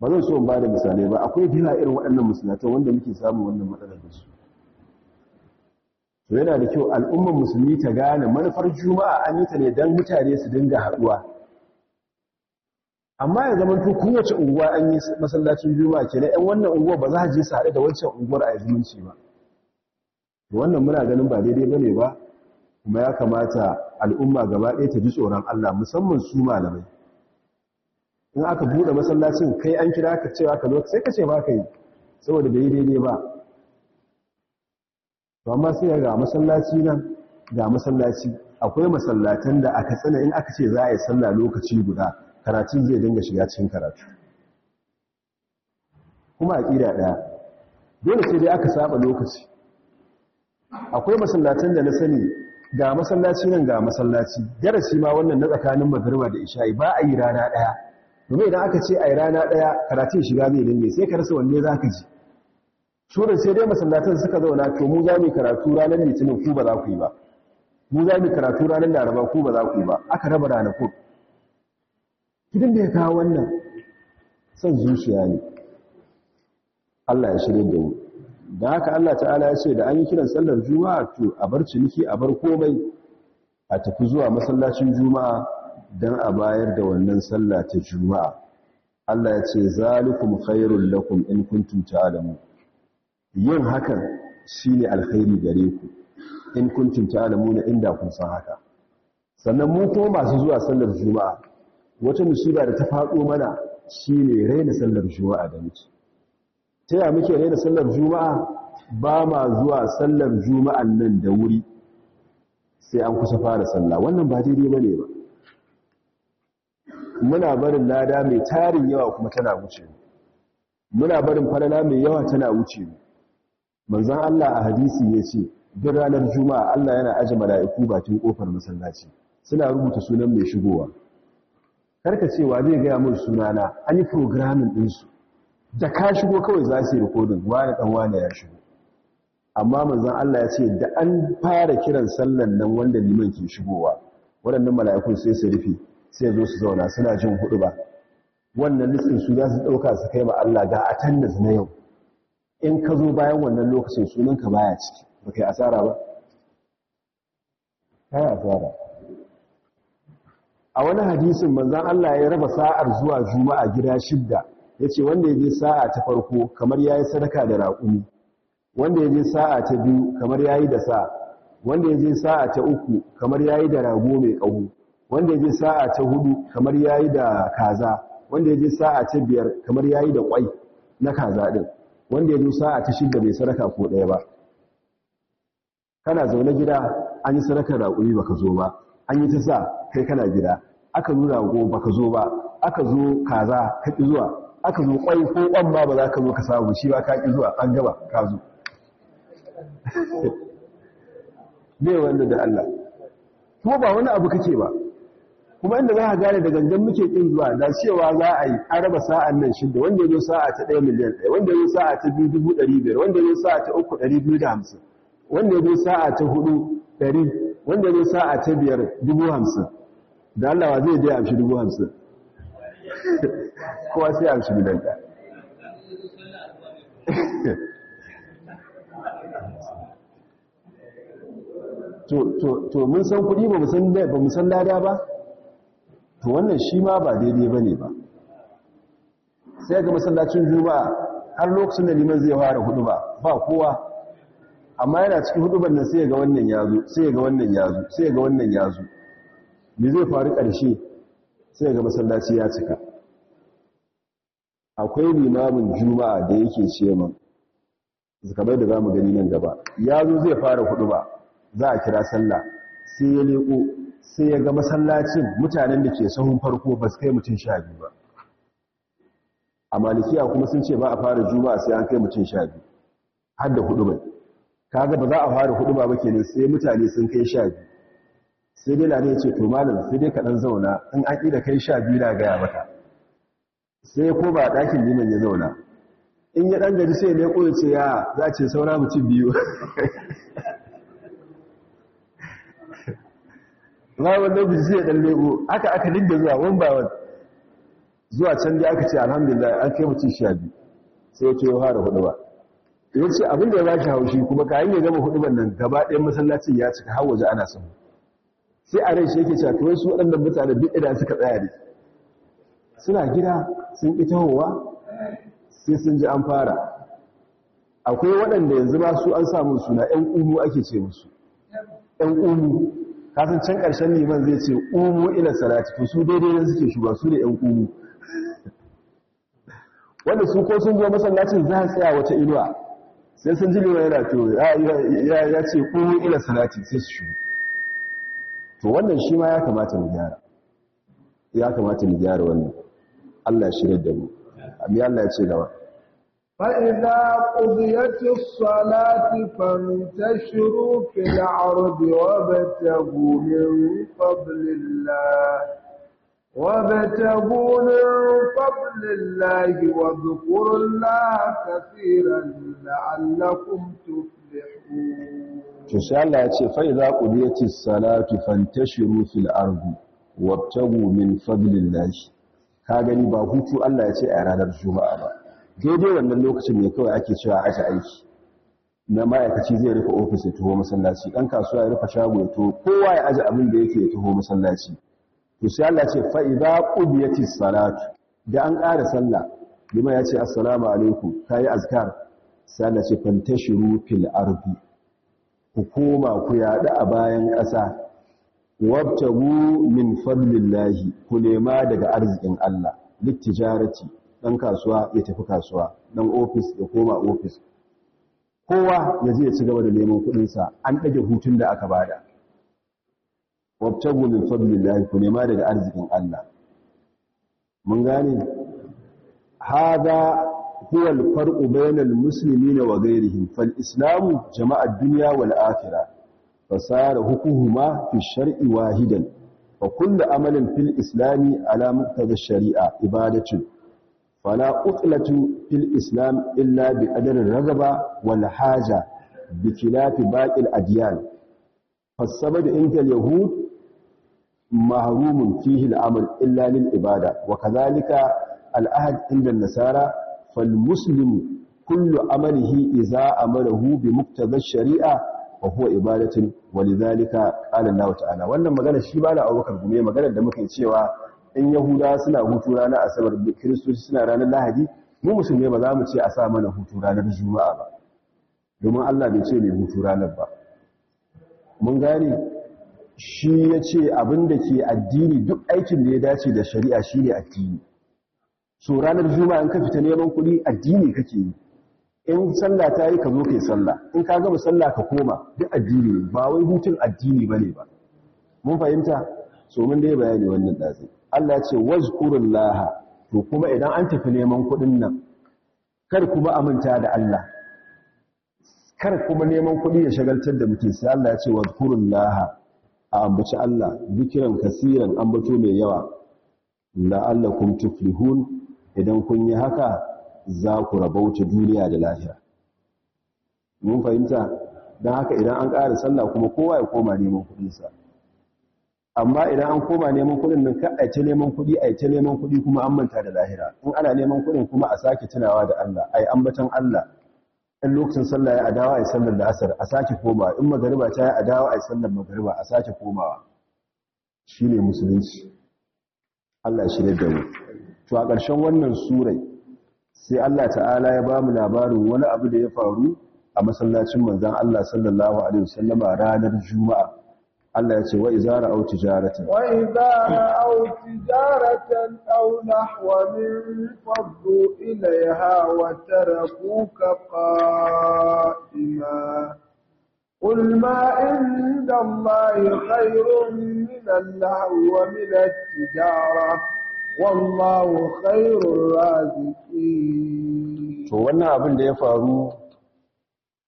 Ba zan so ba da misalai ba. Akwai dina irin waɗannan masallatan wanda muke samun wannan matsalar da su. To yana da kyau al'ummar musulmi ta gane manufar juma'a an yi ta ne don mutane su dinga haɗuwa. Amma ya zama to kowace unguwa an yi masallacin juma'a kenan ɗan wannan unguwa ba za a je su haɗu da wancan unguwar a zumunci ba. Wannan muna ganin ba daidai ba ne ba. Kuma ya kamata al'umma gaba ɗaya ta ji tsoron Allah musamman su malamai. In aka buɗe masallacin kai an kira ka cewa ka zo sai ka ce ba ka yi saboda bai daidai ba. To amma sai ga masallaci nan ga masallaci. Akwai masallatan da aka tsana in aka ce za a yi sallah lokaci guda karatun zai dinga shiga cikin karatu. Kuma a ƙira ɗaya. Dole sai dai aka saba lokaci. Akwai masallatan da na sani ga masallaci nan ga masallaci. Darasi ma wannan na tsakanin magariba da isha'i ba a yi rana ɗaya. Domin idan aka ce a yi rana ɗaya karatun shiga zai dinga sai ka rasa wanne za ka ji. Shurin sai dai masallatan suka zauna to mu za mu karatu ranar litinin ku ba za ku yi ba. Mu za mu karatu ranar laraba ku ba za ku yi ba. Aka raba ranakun. Gidan da ya kawo wannan son zuciya ne. Allah ya shirye da mu. Da haka Allah ta'ala ya ce da an yi kiran sallar juma'a to a bar ciniki a bar komai a tafi zuwa masallacin juma'a. Don a bayar da wannan sallah ta juma'a. Allah ya ce zalikum khairul lakum in kuntum ta'lamun yin hakan shine alkhairi gare ku in kuntum ta'lamuna inda kun san haka. Sannan mu kuma masu zuwa sallar juma'a wata musiba da ta faɗo mana shine raina sallar juma'a da muke. Ta muke raina sallar juma'a? Ba ma zuwa sallar juma'an nan da wuri sai an kusa fara sallah. Wannan ba daidai ba ne ba. Muna barin lada mai tarin yawa kuma tana wuce muna barin falala mai yawa tana wuce manzon Allah a hadisi ya ce duk ranar juma'a Allah yana aje mala'iku bakin ƙofar masallaci. Suna rubuta sunan mai shigowa. Karka cewa zai gaya mun sunana? An yi programming ɗinsu. Da ka shigo kawai za su yi rikodin wani ɗan wani ya shigo. Amma manzan Allah ya ce da an fara kiran sallan nan wanda liman ke shigowa waɗannan mala'ikun sai su rufe. Sai zo su zauna suna jin huɗu ba wannan listin su za su ɗauka su kai ma Allah ga attendance na yau. In ka zo bayan wannan lokacin sunanka baya ciki ba kai asara ba. Kai asara. A wani hadisin manzan Allah ya raba sa'ar zuwa juma'a gida shidda ya ce wanda ya je sa'a ta farko kamar ya yi sadaka da raƙumi wanda ya je sa'a ta biyu kamar ya yi da sa wanda ya je sa'a ta uku kamar ya yi da rago mai ƙaho wanda ya je sa'a ta huɗu kamar ya yi da kaza wanda ya je sa'a ta biyar kamar ya yi da ƙwai na kaza ɗin wanda ya zo sa'a ta shidda bai sadaka ko ɗaya ba. Kana zaune gida an yi sadakar raƙumi baka zo ba an yi ta sa kai kana gida aka zo rago baka zo ba aka zo kaza ka ƙi zuwa aka zo kwai ko kwan ba ba za ka zo ka samu shi ba ka ƙi zuwa an gaba ka zo. *laughs* Ne wanda da Allah? Kuma ba wani abu kake ba. Kuma inda za ka gane da gangan muke ƙin zuwa da cewa za a yi an raba sa'an nan shidda wanda ya zo sa'a ta ɗaya miliyan ɗaya wanda ya zo sa'a ta biyu dubu ɗari biyar wanda ya zo sa'a ta uku ɗari biyu da hamsin wanda ya zo sa'a ta huɗu ɗari wanda ne sa'a ta biyar dubu hamsin. Da Allah wa zai je amshi dubu hamsin? *laughs* Kowa sai amshi gidan ɗaya. *laughs* To mun san kuɗi ba mu san lada ba? To wannan shi ma ba daidai ba ne ba. Sai ga masallacin juma'a har lokacin da liman zai fara huɗu ba ba kowa. Amma yana cikin hudubar nan sai ga wannan ya zo sai ga wannan ya zo sai ga wannan ya zo me zai faru ƙarshe? Sai ga masallaci ya cika. Akwai limamin juma'a da yake ce min kamar da za mu gani nan gaba ya zo zai fara huduba za a kira sallah sai ya leko sai ya ga masallacin mutanen da ke sahun farko ba su kai mutum sha biyu ba. A malikiya kuma sun ce ba a fara juma'a sai an kai mutum sha biyu har da huɗu bai kaga ba za a fara huɗu ba kenan sai mutane sun kai sha biyu. Sai dai lare ce to malam sai dai kaɗan zauna in an ƙi da kai sha biyu na gaya mata sai ko ba ɗakin liman ya zauna. In ya ɗan gaji sai ya ya ce ya za ce saura mutum biyu. *laughs* ba wannan bisu sai ya ɗan leko. Aka aka dinga zuwa wani ba wani zuwa can da aka ce alhamdulillah an kai mutum sha biyu. Sai ya ce ya fara huɗu ba. Ya ce abin da ya ba shi haushi kuma kayan ya gama huɗu nan gaba ɗayan masallacin ya cika har waje ana samu sai a rai shi yake cewa kawai su waɗannan mutane duk idan suka tsaya ne? Suna gida sun ƙi tahowa sai sun ji an fara. Akwai waɗanda yanzu ba su an samu suna ‘yan ƙumu ake ce musu. ‘yan ƙumu. Kasan can ƙarshen liman zai ce ƙumu ila salati. To su daidai nan suke shugaba su ne ‘yan ƙumu wanda su ko sun zo masallacin za a tsaya wata inuwa. Sai sun ji liman yana to ya ce ƙumu ila salati sai su shugu to wannan shi ma ya kamata mu gyara. Ya kamata mu gyara wannan. Allah ya shirye da mu. Amma Allah ya ce gaba. فإذا قضيت الصلاة فانتشروا في الأرض وابتغوا من فضل الله. وابتغوا من فضل الله واذكروا الله كثيرا لعلكم تفلحون. شو الله فإذا قضيت الصلاة فانتشروا في الأرض وابتغوا من فضل الله هذا اللي بقوله الله يا شيخ أنا daidai wannan lokacin ne kawai ake cewa aje aiki. Na ma'aikaci zai rufe ofis ya taho masallaci. Dan kasuwa ya rufe shago ya taho. Kowa ya aje abin da yake ya taho masallaci. To sai Allah ce fa idza qudiyatis salatu. Da an ƙara sallah lima ya ce assalamu alaikum. Kai azkar. Sai Allah ce fantashiru fil ardi. Ku koma ku a bayan ƙasa. Wabtagu min fadlillahi. Ku nema daga arzikin Allah. Littijarati dan kasuwa ya tafi kasuwa dan ofis ya koma ofis. Kowa ya ya ci gaba da neman kuɗinsa an ɗage hutun da aka ba da. Wabtagu min fadlillahi ku nema daga arzikin Allah. Mun gane? Hada huwa al-farqu bayna al-muslimina wa ghayrihim. Fal-islamu jama'a ad-dunya wal-akhirah fasara hukuhuma fi shar'i wahidan. Wa kullu amalin fil islami ala muqtada ash-shari'a ibadatun. Fala utlatu fil islam illa bi qadari ragaba wal haja bi khilafi baqi al-adyan fasabadu inda al-yahud mahrumun fihi al-amal illa lil ibada wa kadhalika al-ahd inda an-nasara fal muslimu kullu amalihi idza amarahu bi muqtada ash-shari'a wa huwa ibadatin walidhalika qala Allah ta'ala. Wannan magana shi ba da Abubakar gume maganar da muke cewa in Yahuda suna hutu ranar Asabar Kiristoci suna ranar Lahadi mu musulmai ba za mu ce a sa mana hutu ranar Juma'a ba. Domin Allah bai ce ne hutu ranar ba. Mun gane? Shi ya ce abin da ke addini duk aikin da ya dace da shari'a shine addini. So ranar Juma'a in ka fita neman kuɗi addini kake yi. In sallah ta yi ka zo kai sallah. In ka gama sallah ka koma. Duk addini ne. Ba wai hutun addini ba ne ba. Mun fahimta? So mun dai bayani wannan dazi Allah ya ce wazkurullaha to kuma idan an tafi neman kuɗin nan kar kuma aminta da Allah. Kar kuma neman kuɗi ya shagaltar da mutum sai Allah ya ce wazkurullaha a ambaci Allah zikiran kasiran ambato mai yawa. La'allakum tuflihun idan kun yi haka za ku rabauta duniya da lahira. Mun fahimta? Don haka idan an ƙara sallah kuma kowa ya koma neman kuɗinsa. Amma idan an koma neman kuɗin nan ka aice neman kuɗi aice neman kuɗi kuma an manta da lahira. In ana neman kuɗin kuma a sake tunawa da Allah ai ambatan Allah. In lokacin sallah ya adawa ai sallar da asar a sake komawa. In magariba ta ya adawa ai sallar magariba a sake komawa. Shine musulunci. Allah ya shirye da mu. To a ƙarshen wannan surai sai Allah ta'ala ya ba mu labarin wani abu da ya faru a masallacin manzon Allah sallallahu alaihi wasallama ranar juma'a. Allah ya ce wa iza ra'au tijaratan wa iza ra'au tijaratan aw nahwan faddu ilayha wa tarakuka qa'ima قل ما عند الله خير من اللهو ومن التجارة والله خير الرازقين to wannan abin da ya faru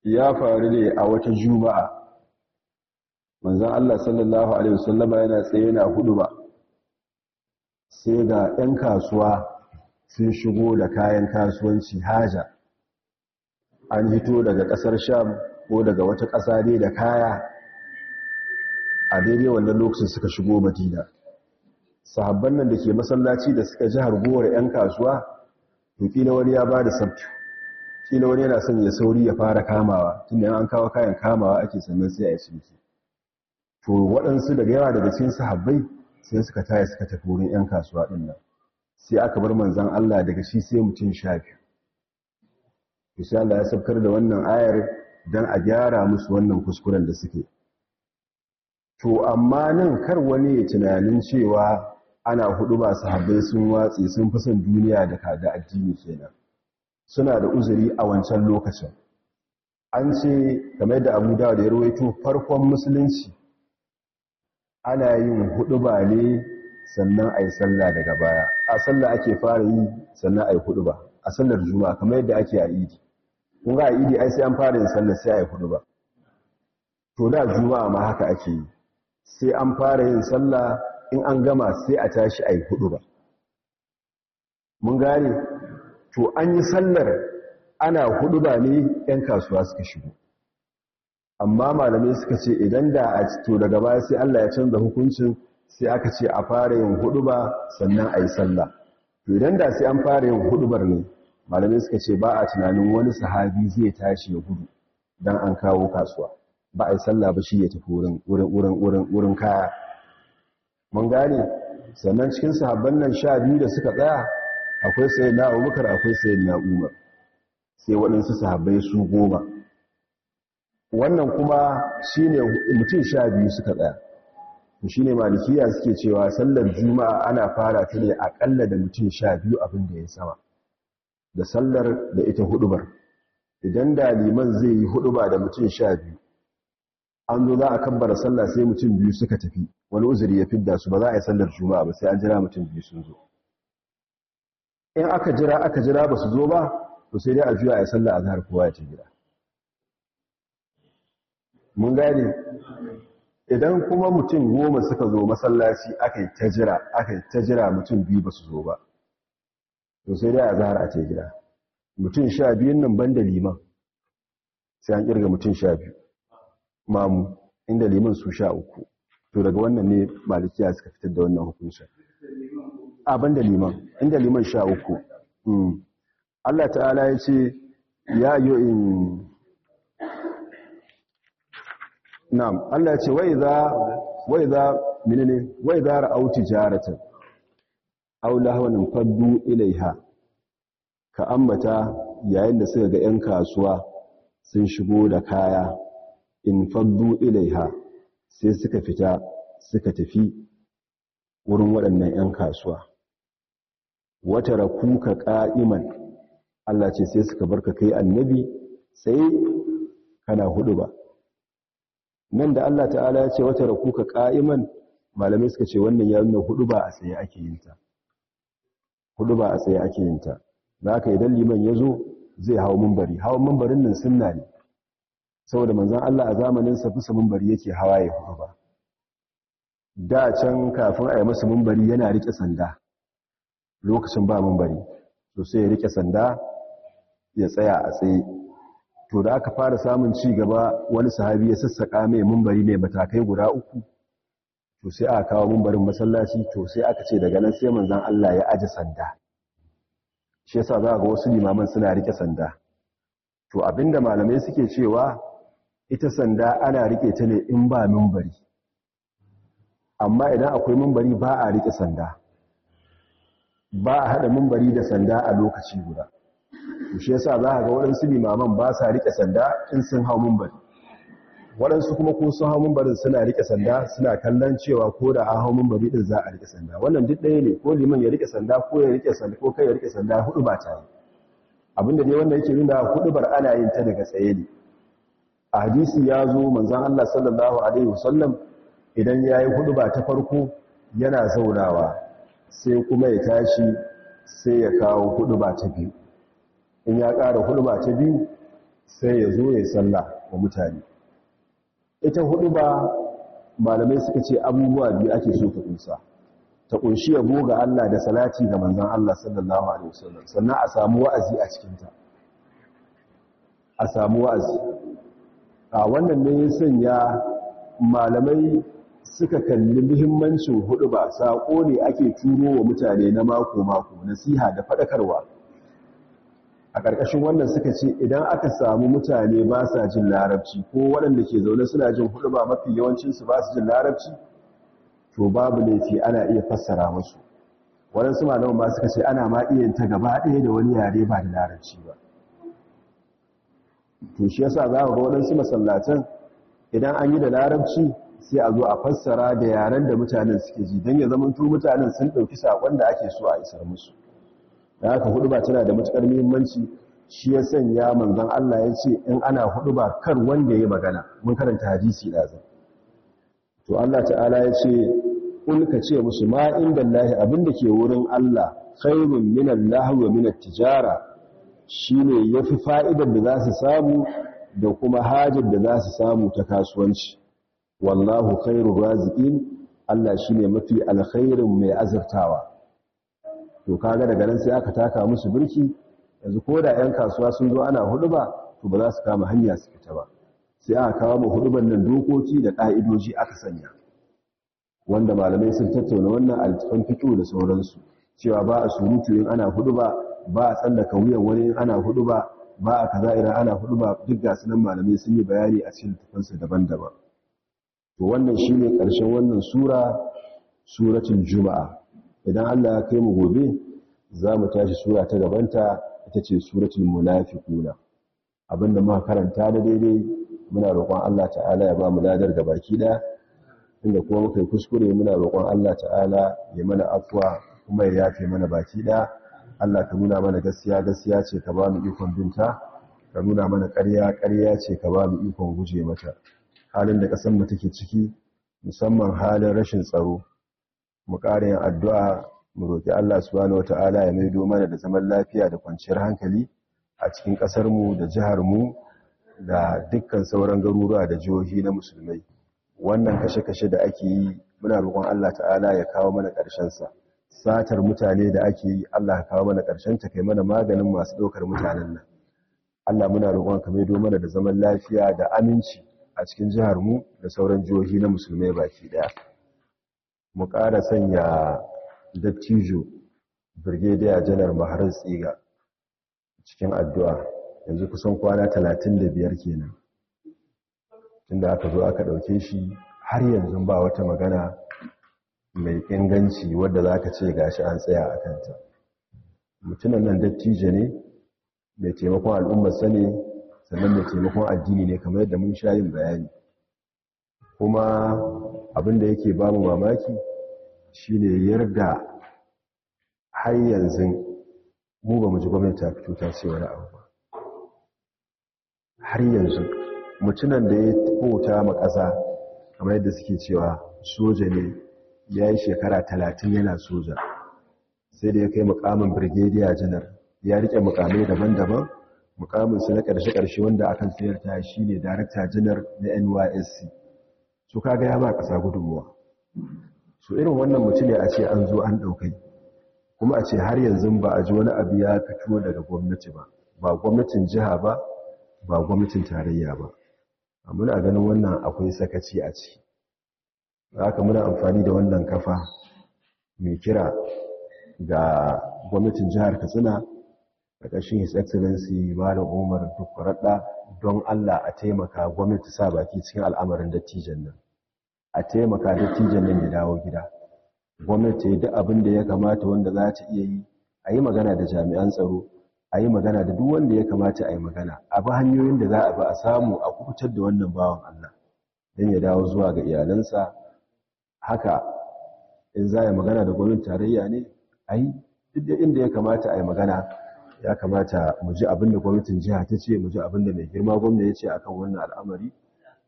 ya faru ne a wata juma'a Manzon Allah sallallahu alaihi wasallama yana tsaye yana huɗu ba sai ga 'yan kasuwa sun shigo da kayan kasuwanci haja an hito daga ƙasar sham ko daga wata ƙasa dai da kaya. A daidai wannan lokacin suka shigo madina. Sahabban nan da ke masallaci da suka ji harguwar 'yan kasuwa to kila wani ya ba da sabtu. Kila wani yana son ya sauri ya fara kamawa tunda an kawo kayan kamawa ake sannan sai a yi to waɗansu daga yawa daga cikin sahabbai sai suka taya suka tafi wurin 'yan kasuwa ɗin nan. Sai aka bar manzan Allah daga shi sai mutum sha biyu. Insha Allah ya sabkar da wannan ayar don a gyara musu wannan kuskuren da suke. To amma nan kar wani ya tunanin cewa ana huɗu ba sahabbai sun watsi sun fi son duniya da kada addini kenan. Suna da uzuri a wancan lokacin. An ce game da abu da ya rawaito farkon musulunci ana yin huɗu ba ne sannan a yi sallah daga baya. A sallah ake fara yi sannan a yi huɗu ba a sallar juma'a kamar yadda ake a idi. Kun ga a idi ai sai an fara yin sallah sai a yi huɗu ba to da juma'a ma haka ake yi. Sai an fara yin sallah in an gama sai a tashi a yi huɗu ba mun gane? To an yi sallar ana huɗu ba ne 'yan kasuwa suka shigo. Amma malamai suka ce idan da a to daga baya sai Allah ya canza hukuncin sai aka ce a fara yin huduba sannan a yi sallah. To idan da sai an fara yin hudubar ne malamai suka ce ba a tunanin wani sahabi zai tashi ya gudu dan an kawo kasuwa. Ba a yi sallah ba shi ya tafi wurin wurin wurin wurin kaya. Mun gane? Sannan cikin sahabban nan sha biyu da suka tsaya akwai sayyidina Abubakar akwai sayyidina Umar. Sai waɗansu sahabbai su goma. Wannan kuma shi ne mutum sha biyu suka tsaya. Shi ne malikiya suke cewa sallar juma'a ana fara ta ne aƙalla da mutum sha biyu abin da ya sama da sallar da ita hudubar idan da liman zai yi huduba da mutum sha biyu an zo za a kabbara sallah sai mutum biyu suka tafi. Wani uzuri ya fidda su ba za a yi sallar juma'a ba sai an jira mutum biyu sun zo. In aka jira aka jira ba su zo ba to sai dai a juya a yi sallah a zahar kowa ya ce gida. Mun gane? Idan kuma mutum goma suka zo masallaci aka yi ta jira aka yi ta jira mutum biyu ba su zo ba to sai dai a zahar a ce gida. Mutum sha biyun nan ban da liman sai an ƙirga mutum sha biyu. Mamu inda liman su sha uku. To daga wannan ne malikiya suka fitar da wannan hukuncin. A ban da liman inda liman sha uku. Allah ta'ala ya ce ya yi in na'am. Allah ce wai za wai za menene? Wai za ra'au tijaratan aw lahwan faddu ilaiha. Ka ambata yayin da suka ga 'yan kasuwa sun shigo da kaya in faddu ilaiha sai suka fita suka tafi wurin waɗannan 'yan kasuwa. Wata rakuka qa'iman Allah ce sai suka barka kai annabi sai kana huɗu ba nan da Allah ta'ala ya ce wata rakuka qa'iman malamai suka ce wannan ya nuna huɗu ba a tsaye ake yin ta. Hudu ba a tsaye ake yin ta. Zaka idan liman ya zo zai hawo minbari. Hawo minbarin nan sunna ne. Saboda manzon Allah a zamanin sa bisa minbari yake hawaye huɗu ba. Da can kafin a yi masa minbari yana riƙe sanda. Lokacin ba minbari. To sai ya riƙe sanda ya tsaya a tsaye. To da aka fara samun ci gaba wani sahabi ya sassaka mai mumbari mai matakai guda uku to sai aka kawo mumbarin masallaci to sai aka ce daga nan sai manzon Allah ya aje sanda. Shi yasa za ga wasu limaman suna riƙe sanda. To abin da malamai suke cewa ita sanda ana riƙe ta ne in ba mumbari. Amma idan akwai mumbari ba a riƙe sanda. Ba a hada mumbari da sanda a lokaci guda. Shi yasa za ga waɗansu limaman ba sa riƙe sanda in sun hau mumbari waɗansu kuma ko sun hau mumbarin suna riƙe sanda suna kallon cewa ko da an hau mumbari din za a riƙe sanda. Wannan duk ɗaya ne ko liman ya riƙe sanda ko ya riƙe sanda ko kai ya riƙe sanda huɗu ba ta yi. Abinda dai wannan yake nuna huɗu bar ana yin ta daga tsaye ne. A hadisi ya zo manzon Allah sallallahu alaihi wasallam idan yayi huɗu ba ta farko yana zaunawa sai kuma ya tashi sai ya kawo huɗu ba ta biyu. In ya ƙara huɗu ba ta biyu sai ya zo ya sallah wa mutane. Ita huɗu ba malamai suka ce abubuwa biyu ake so ta kunsa ta ƙunshi yabo ga Allah da salati ga manzon Allah sallallahu alaihi wasallam sannan a samu wa'azi a cikin ta a samu wa'azi. A wannan ne ya sanya malamai suka kalli muhimmancin huɗu ba sako ne ake turo wa mutane na mako mako nasiha da fadakarwa a ƙarƙashin wannan suka ce idan aka samu mutane ba sa jin larabci ko waɗanda ke zaune suna jin huɗu ba mafi yawancinsu ba su jin larabci to babu laifi ana iya fassara musu. Waɗansu malaman ba suka ce ana ma iya ta gaba ɗaya da wani yare ba da larabci ba. To shi yasa za ga waɗansu masallatan idan an yi da larabci sai a zo a fassara da yaren da mutanen suke ji don ya zamanto mutanen sun ɗauki saƙon da ake so a isar musu. Da haka huɗu ba tana da matuƙar muhimmanci shi ya sanya manzon Allah ya ce in ana huɗu ba kar wanda ya magana. Mun karanta hadisi ɗazu. To Allah ta'ala ya ce kulka ce musu ma inda Allah abin da ke wurin Allah khairun min Allah wa min at-tijara shine yafi fa'idar da za su samu da kuma hajar da za su samu ta kasuwanci. Wallahu khairur raziqin Allah shine mafi alkhairin mai azurtawa. To kaga daga nan sai aka taka musu birki. Yanzu ko da 'yan kasuwa sun zo ana huduba to ba za su kama hanya su fita ba. Sai aka kawo mu huduban nan dokoki da ƙa'idoji aka sanya. Wanda malamai sun tattauna wannan altafan fito da sauransu. Cewa ba a surutu in ana huduba ba a tsallaka wuyan wani in ana huduba ba a kaza idan ana huduba duk ga sunan malamai sun yi bayani a cikin tafansa daban-daban. To wannan shine ƙarshen wannan sura suratul juma'a. Idan Allah ya kai mu gobe za mu tashi sura ta gabanta ita ce suratul munafiquna abin da muka karanta da daidai muna roƙon Allah ta'ala ya ba mu ladar da baki da inda kuma muka yi kuskure muna roƙon Allah ta'ala ya mana afwa kuma ya yafe mana baki da Allah ka nuna mana gaskiya gaskiya ce ka ba mu ikon binta. Ka nuna mana ƙarya ƙarya ce ka ba mu ikon guje mata. Halin da ƙasar mu take ciki musamman halin rashin tsaro. Mu ƙara yin addu'a mu roƙi Allah subhanahu wata'ala ya maido mana da zaman lafiya da kwanciyar hankali a cikin ƙasarmu da jiharmu da dukkan sauran garuruwa da jihohi na musulmai. Wannan kashe-kashe da ake yi muna roƙon Allah ta'ala ya kawo mana ƙarshensa. Satar mutane da ake yi Allah ya kawo mana ta kai mana maganin masu ɗaukar mutanen nan. Allah muna roƙon ka maido mana da zaman lafiya da aminci a cikin jiharmu da sauran jihohi na musulmai baki ɗaya. Mu ƙara sanya dattijo birgediya janar maharar tsiga cikin addu'a. Yanzu kusan kwana talatin da biyar kenan. Tunda aka zo aka ɗauke shi har yanzu ba wata magana mai inganci wadda za ka ce gashi an tsaya a kanta. Mutunan nan dattijo ne mai taimakon al'ummar sane sannan mai taimakon addini ne kamar yadda mun sha yin bayani. Kuma abin da yake ba mu mamaki shine yarda har yanzu mu ba mu ji gwamnati ta fito ta ce wani abu ba. Har yanzu mutunan da ya bauta ma ƙasa kamar yadda suke cewa soja ne ya yi shekara talatin yana soja sai da ya kai mukamin brigadier janar ya riƙe mukamai daban-daban. Mukaminsu na ƙarshe-ƙarshe wanda akan sayar ta shi ne darakta janar na nysc su kaga ya ba ƙasa gudunmuwa. Su irin wannan mutum ne a ce an zo an ɗaukai. Kuma a ce har yanzu ba a ji wani abu ya fito daga gwamnati ba. Ba gwamnatin jiha ba ba gwamnatin tarayya ba. Muna ganin wannan akwai sakaci a ciki. Haka muna amfani da wannan kafa mai kira ga gwamnatin jihar katsina ƙarƙashin his excellency malam umar dukkuraɗa don allah a taimaka gwamnati sa baki cikin al'amarin dattijan nan. A taimaka dattijan nan ya dawo gida. Gwamnati duk abin da ya kamata wanda za ta iya yi. A yi magana da jami'an tsaro. A yi magana da duk wanda ya kamata a yi magana. A bi hanyoyin da za a bi a samu a kuɓutar da wannan bawan allah. Don ya dawo zuwa ga iyalansa. Haka in za a magana da gwamnatin tarayya ne a yi. Duk da inda ya kamata a yi magana ya kamata mu ji abin da gwamnatin jiha ta ce mu ji abin da mai girma gwamna ya ce akan wannan al'amari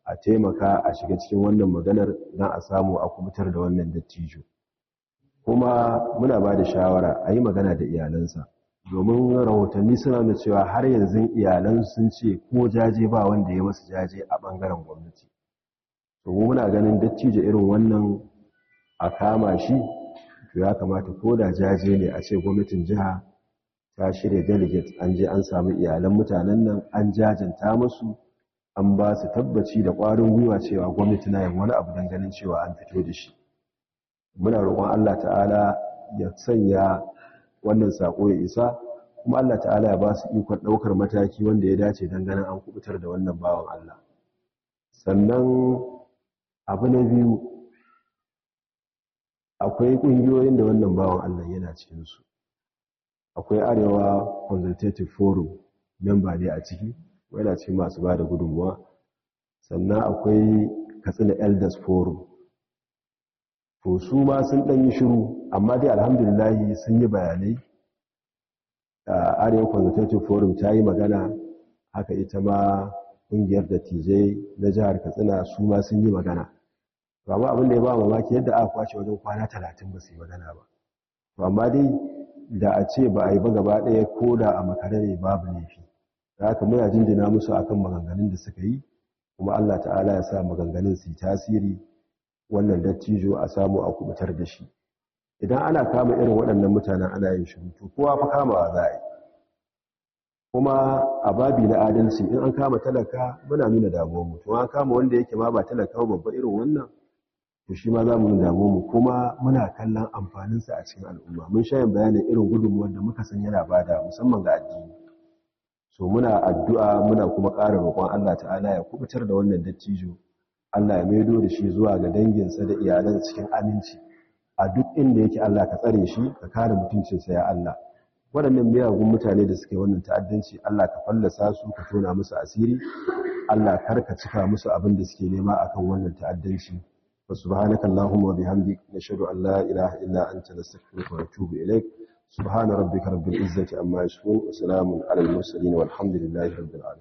a taimaka a shiga cikin wannan maganar don a samu a kuɓutar da wannan dattijo. Kuma muna ba da shawara a yi magana da iyalansa domin rahotanni suna da cewa har yanzu iyalan sun ce ko jaje ba wanda ya masu jaje a ɓangaren gwamnati. To muna ganin dattijo irin wannan a kama shi to ya kamata ko da jaje ne a ce gwamnatin jiha ta shirya delegate an je an samu iyalan mutanen nan an jajanta musu an ba su tabbaci da ƙwarin gwiwa cewa gwamnati na yin wani abu don ganin cewa an fito da shi. Muna roƙon Allah ta'ala ya sanya wannan sako ya isa kuma Allah ta'ala ya ba su ikon ɗaukar mataki wanda ya dace don ganin an kuɓutar da wannan bawan Allah. Sannan abu na biyu akwai ƙungiyoyin da wannan bawan Allah yana cikinsu. Akwai arewa consultative forum memba ne a ciki yana cikin masu ba da gudunmuwa. Sannan akwai katsina elders forum. To su ma sun ɗan yi shiru amma dai alhamdulillahi sun yi bayanai. A arewa consultative forum ta yi magana haka ita ma ƙungiyar da tj na jihar katsina su ma sun yi magana. Amma abin da ya ba mamaki yadda aka ƙwace wajen kwana talatin ba su yi magana ba. Amma dai da a ce ba a yi ba gaba ɗaya ko da a makare ne babu laifi. Da haka muna jinjina musu akan maganganun da suka yi kuma Allah ta'ala ya sa maganganun su tasiri wannan dattijo a samu a kuɓutar da shi. Idan ana kama irin waɗannan mutanen ana yin shiru to kowa fa kamawa za a yi. Kuma a babi na adalci in an kama talaka muna nuna damuwar mu to an kama wanda yake ma ba talaka ba babba irin wannan to shi ma za mu damuwar mu kuma muna kallon amfaninsa a cikin al'umma. Mun sha yin bayanin irin gudunmuwar da muka san yana ba da musamman ga addini. So muna addu'a muna kuma ƙara roƙon Allah ta'ala ya kuɓutar da wannan dattijo. Allah ya maido da shi zuwa ga danginsa da iyalan cikin aminci. A duk inda yake Allah ka tsare shi ka kare mutuncinsa ya Allah. Waɗannan miyagun mutane da suke wannan ta'addanci Allah ka fallasa su ka tona musu asiri. Allah kar ka cika musu abin da suke nema akan wannan ta'addanci. Wa bihamdik nashhadu an la ilaha illa anta nastaghfiruka wa natubu ilaik subhana rabbika rabbil izzati amma yasifun wa salamun alal mursalin walhamdulillahi rabbil alamin